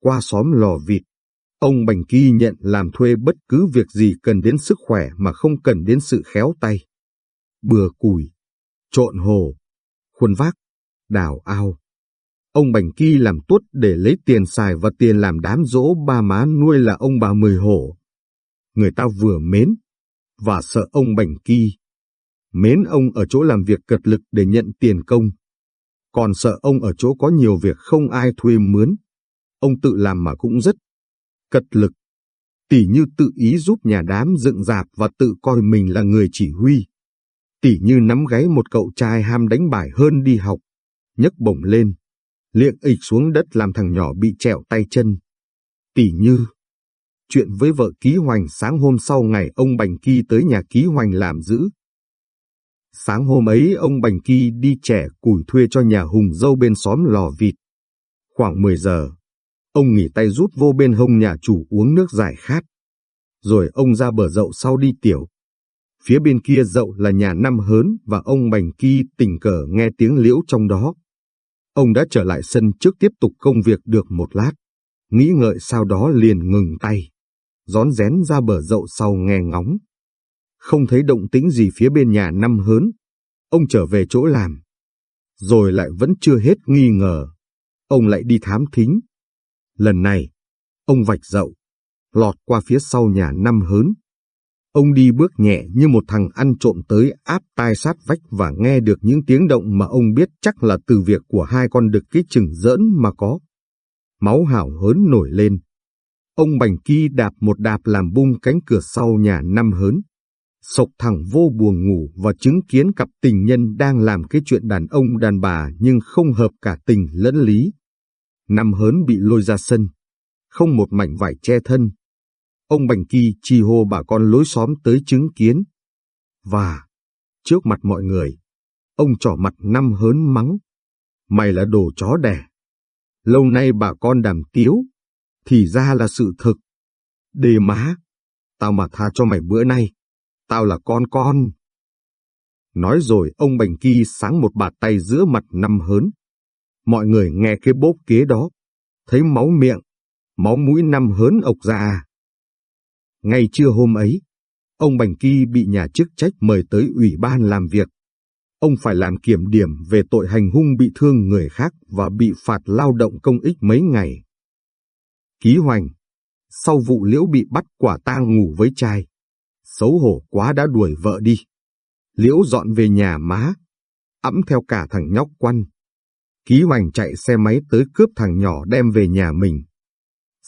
qua xóm lò vịt, ông Bành Kỳ nhận làm thuê bất cứ việc gì cần đến sức khỏe mà không cần đến sự khéo tay. Bừa củi, trộn hồ, khuôn vác, đào ao, Ông Bành Kỳ làm tuốt để lấy tiền xài và tiền làm đám dỗ ba má nuôi là ông bà mười hổ. Người ta vừa mến và sợ ông Bành Kỳ. Mến ông ở chỗ làm việc cật lực để nhận tiền công. Còn sợ ông ở chỗ có nhiều việc không ai thuê mướn. Ông tự làm mà cũng rất cật lực. Tỷ như tự ý giúp nhà đám dựng dạp và tự coi mình là người chỉ huy. Tỷ như nắm gáy một cậu trai ham đánh bài hơn đi học, nhấc bổng lên, liệng ịch xuống đất làm thằng nhỏ bị trẹo tay chân. Tỷ như, chuyện với vợ Ký Hoành sáng hôm sau ngày ông Bành Kỳ tới nhà Ký Hoành làm giữ. Sáng hôm ấy ông Bành Kỳ đi trẻ củi thuê cho nhà hùng dâu bên xóm lò vịt. Khoảng 10 giờ, ông nghỉ tay rút vô bên hông nhà chủ uống nước giải khát. Rồi ông ra bờ dậu sau đi tiểu. Phía bên kia dậu là nhà năm hớn và ông Bành Kỳ tình cờ nghe tiếng liễu trong đó. Ông đã trở lại sân trước tiếp tục công việc được một lát, nghĩ ngợi sau đó liền ngừng tay, rón rén ra bờ dậu sau nghe ngóng. Không thấy động tĩnh gì phía bên nhà năm hớn, ông trở về chỗ làm. Rồi lại vẫn chưa hết nghi ngờ, ông lại đi thám thính. Lần này, ông vạch dậu, lọt qua phía sau nhà năm hớn, Ông đi bước nhẹ như một thằng ăn trộm tới áp tai sát vách và nghe được những tiếng động mà ông biết chắc là từ việc của hai con đực kích chừng giỡn mà có. Máu hảo hớn nổi lên. Ông Bành Kỳ đạp một đạp làm bung cánh cửa sau nhà năm hớn. Sộc thẳng vô buồng ngủ và chứng kiến cặp tình nhân đang làm cái chuyện đàn ông đàn bà nhưng không hợp cả tình lẫn lý. Năm hớn bị lôi ra sân. Không một mảnh vải che thân, Ông Bành Kỳ chi hô bà con lối xóm tới chứng kiến. Và, trước mặt mọi người, ông trỏ mặt năm hớn mắng. Mày là đồ chó đẻ. Lâu nay bà con đàm tiếu, thì ra là sự thực. Đề má, tao mà tha cho mày bữa nay, tao là con con. Nói rồi ông Bành Kỳ sáng một bạt tay giữa mặt năm hớn. Mọi người nghe cái bốp kế đó, thấy máu miệng, máu mũi năm hớn ộc ra. À. Ngay trưa hôm ấy, ông Bành Kỳ bị nhà chức trách mời tới ủy ban làm việc. Ông phải làm kiểm điểm về tội hành hung bị thương người khác và bị phạt lao động công ích mấy ngày. Ký Hoành, sau vụ liễu bị bắt quả tang ngủ với trai, xấu hổ quá đã đuổi vợ đi. Liễu dọn về nhà má, ẵm theo cả thằng nhóc quăn. Ký Hoành chạy xe máy tới cướp thằng nhỏ đem về nhà mình.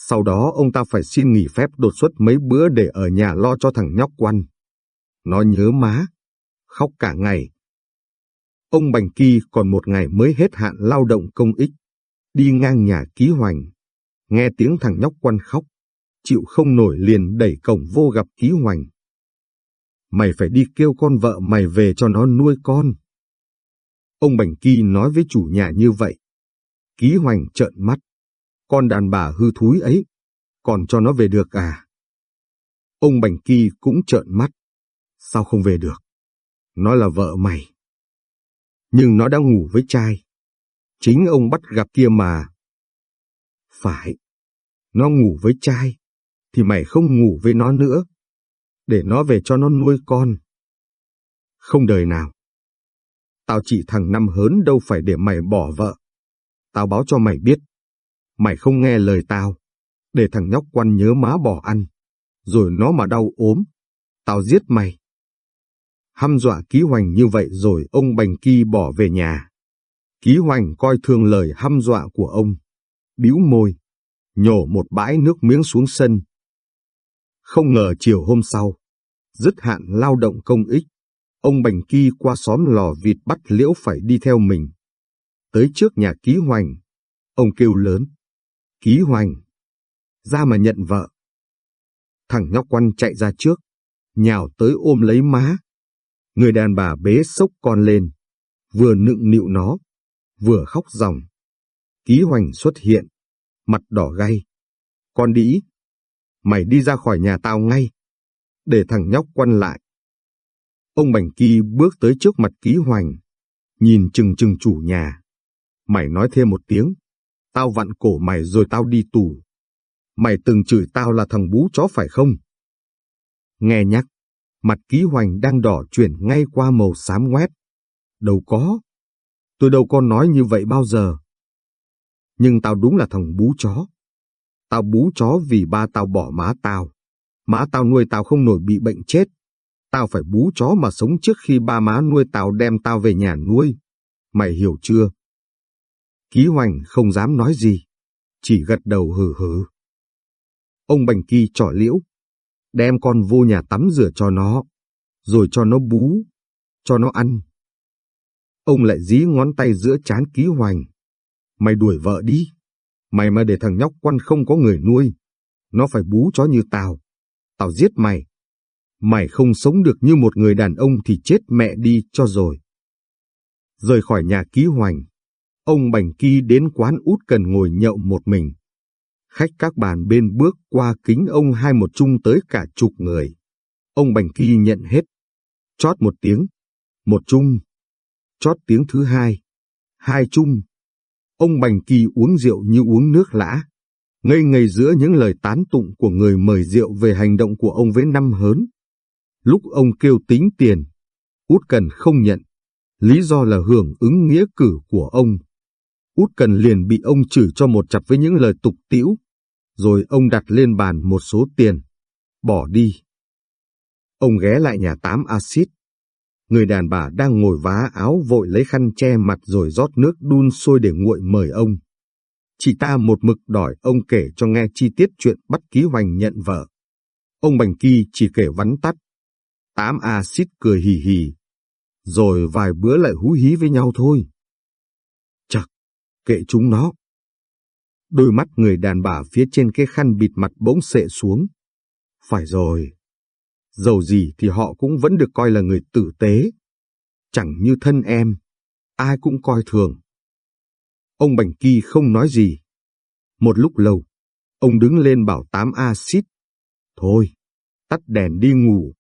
Sau đó ông ta phải xin nghỉ phép đột xuất mấy bữa để ở nhà lo cho thằng nhóc quan. Nó nhớ má, khóc cả ngày. Ông Bành Kỳ còn một ngày mới hết hạn lao động công ích, đi ngang nhà ký hoành. nghe tiếng thằng nhóc quan khóc, chịu không nổi liền đẩy cổng vô gặp ký hoành. Mày phải đi kêu con vợ mày về cho nó nuôi con. Ông Bành Kỳ nói với chủ nhà như vậy. Ký hoành trợn mắt. Con đàn bà hư thúi ấy, còn cho nó về được à? Ông Bành Kỳ cũng trợn mắt. Sao không về được? Nó là vợ mày. Nhưng nó đã ngủ với trai. Chính ông bắt gặp kia mà. Phải. Nó ngủ với trai. Thì mày không ngủ với nó nữa. Để nó về cho nó nuôi con. Không đời nào. Tao chỉ thằng năm hớn đâu phải để mày bỏ vợ. Tao báo cho mày biết. Mày không nghe lời tao. Để thằng nhóc quan nhớ má bỏ ăn. Rồi nó mà đau ốm. Tao giết mày. Hăm dọa Ký Hoành như vậy rồi ông Bành Kỳ bỏ về nhà. Ký Hoành coi thường lời hăm dọa của ông. Bĩu môi. Nhổ một bãi nước miếng xuống sân. Không ngờ chiều hôm sau. Dứt hạn lao động công ích Ông Bành Kỳ qua xóm lò vịt bắt liễu phải đi theo mình. Tới trước nhà Ký Hoành, ông kêu lớn. Ký Hoành, ra mà nhận vợ. Thằng nhóc quan chạy ra trước, nhào tới ôm lấy má. Người đàn bà bế sốc con lên, vừa nựng nịu nó, vừa khóc ròng. Ký Hoành xuất hiện, mặt đỏ gay. Con đĩ, mày đi ra khỏi nhà tao ngay. Để thằng nhóc quan lại. Ông Bành Kỳ bước tới trước mặt Ký Hoành, nhìn chừng chừng chủ nhà. Mày nói thêm một tiếng, tao vặn cổ mày rồi tao đi tù. Mày từng chửi tao là thằng bú chó phải không? Nghe nhắc, mặt Ký Hoành đang đỏ chuyển ngay qua màu xám ngoét. Đâu có, tôi đâu có nói như vậy bao giờ. Nhưng tao đúng là thằng bú chó. Tao bú chó vì ba tao bỏ má tao. Má tao nuôi tao không nổi bị bệnh chết. Tao phải bú chó mà sống trước khi ba má nuôi tao đem tao về nhà nuôi. Mày hiểu chưa? Ký Hoành không dám nói gì, chỉ gật đầu hừ hừ. Ông Bành Kỳ trỏ liễu, đem con vô nhà tắm rửa cho nó, rồi cho nó bú, cho nó ăn. Ông lại dí ngón tay giữa chán Ký Hoành. Mày đuổi vợ đi, mày mà để thằng nhóc quan không có người nuôi, nó phải bú chó như tao. Tao giết mày. Mày không sống được như một người đàn ông thì chết mẹ đi cho rồi. Rời khỏi nhà ký hoành, ông Bành Kỳ đến quán út cần ngồi nhậu một mình. Khách các bàn bên bước qua kính ông hai một chung tới cả chục người. Ông Bành Kỳ nhận hết. Chót một tiếng, một chung. Chót tiếng thứ hai, hai chung. Ông Bành Kỳ uống rượu như uống nước lã. Ngây ngây giữa những lời tán tụng của người mời rượu về hành động của ông với năm hớn. Lúc ông kêu tính tiền, Út Cần không nhận, lý do là hưởng ứng nghĩa cử của ông. Út Cần liền bị ông chửi cho một chặp với những lời tục tĩu, rồi ông đặt lên bàn một số tiền, bỏ đi. Ông ghé lại nhà tám axit. Người đàn bà đang ngồi vá áo vội lấy khăn che mặt rồi rót nước đun sôi để nguội mời ông. Chị ta một mực đòi ông kể cho nghe chi tiết chuyện bắt ký hoành nhận vợ. Ông Bành Kỳ chỉ kể vắn tắt, Tám axit cười hì hì, rồi vài bữa lại hú hí với nhau thôi. Kệ chúng nó. Đôi mắt người đàn bà phía trên cái khăn bịt mặt bỗng sệ xuống. Phải rồi, dầu gì thì họ cũng vẫn được coi là người tử tế. Chẳng như thân em, ai cũng coi thường. Ông Bành Kỳ không nói gì. Một lúc lâu, ông đứng lên bảo tám axit. Thôi, tắt đèn đi ngủ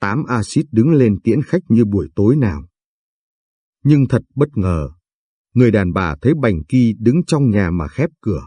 tám axit đứng lên tiễn khách như buổi tối nào. Nhưng thật bất ngờ, người đàn bà thấy Bành Kỳ đứng trong nhà mà khép cửa.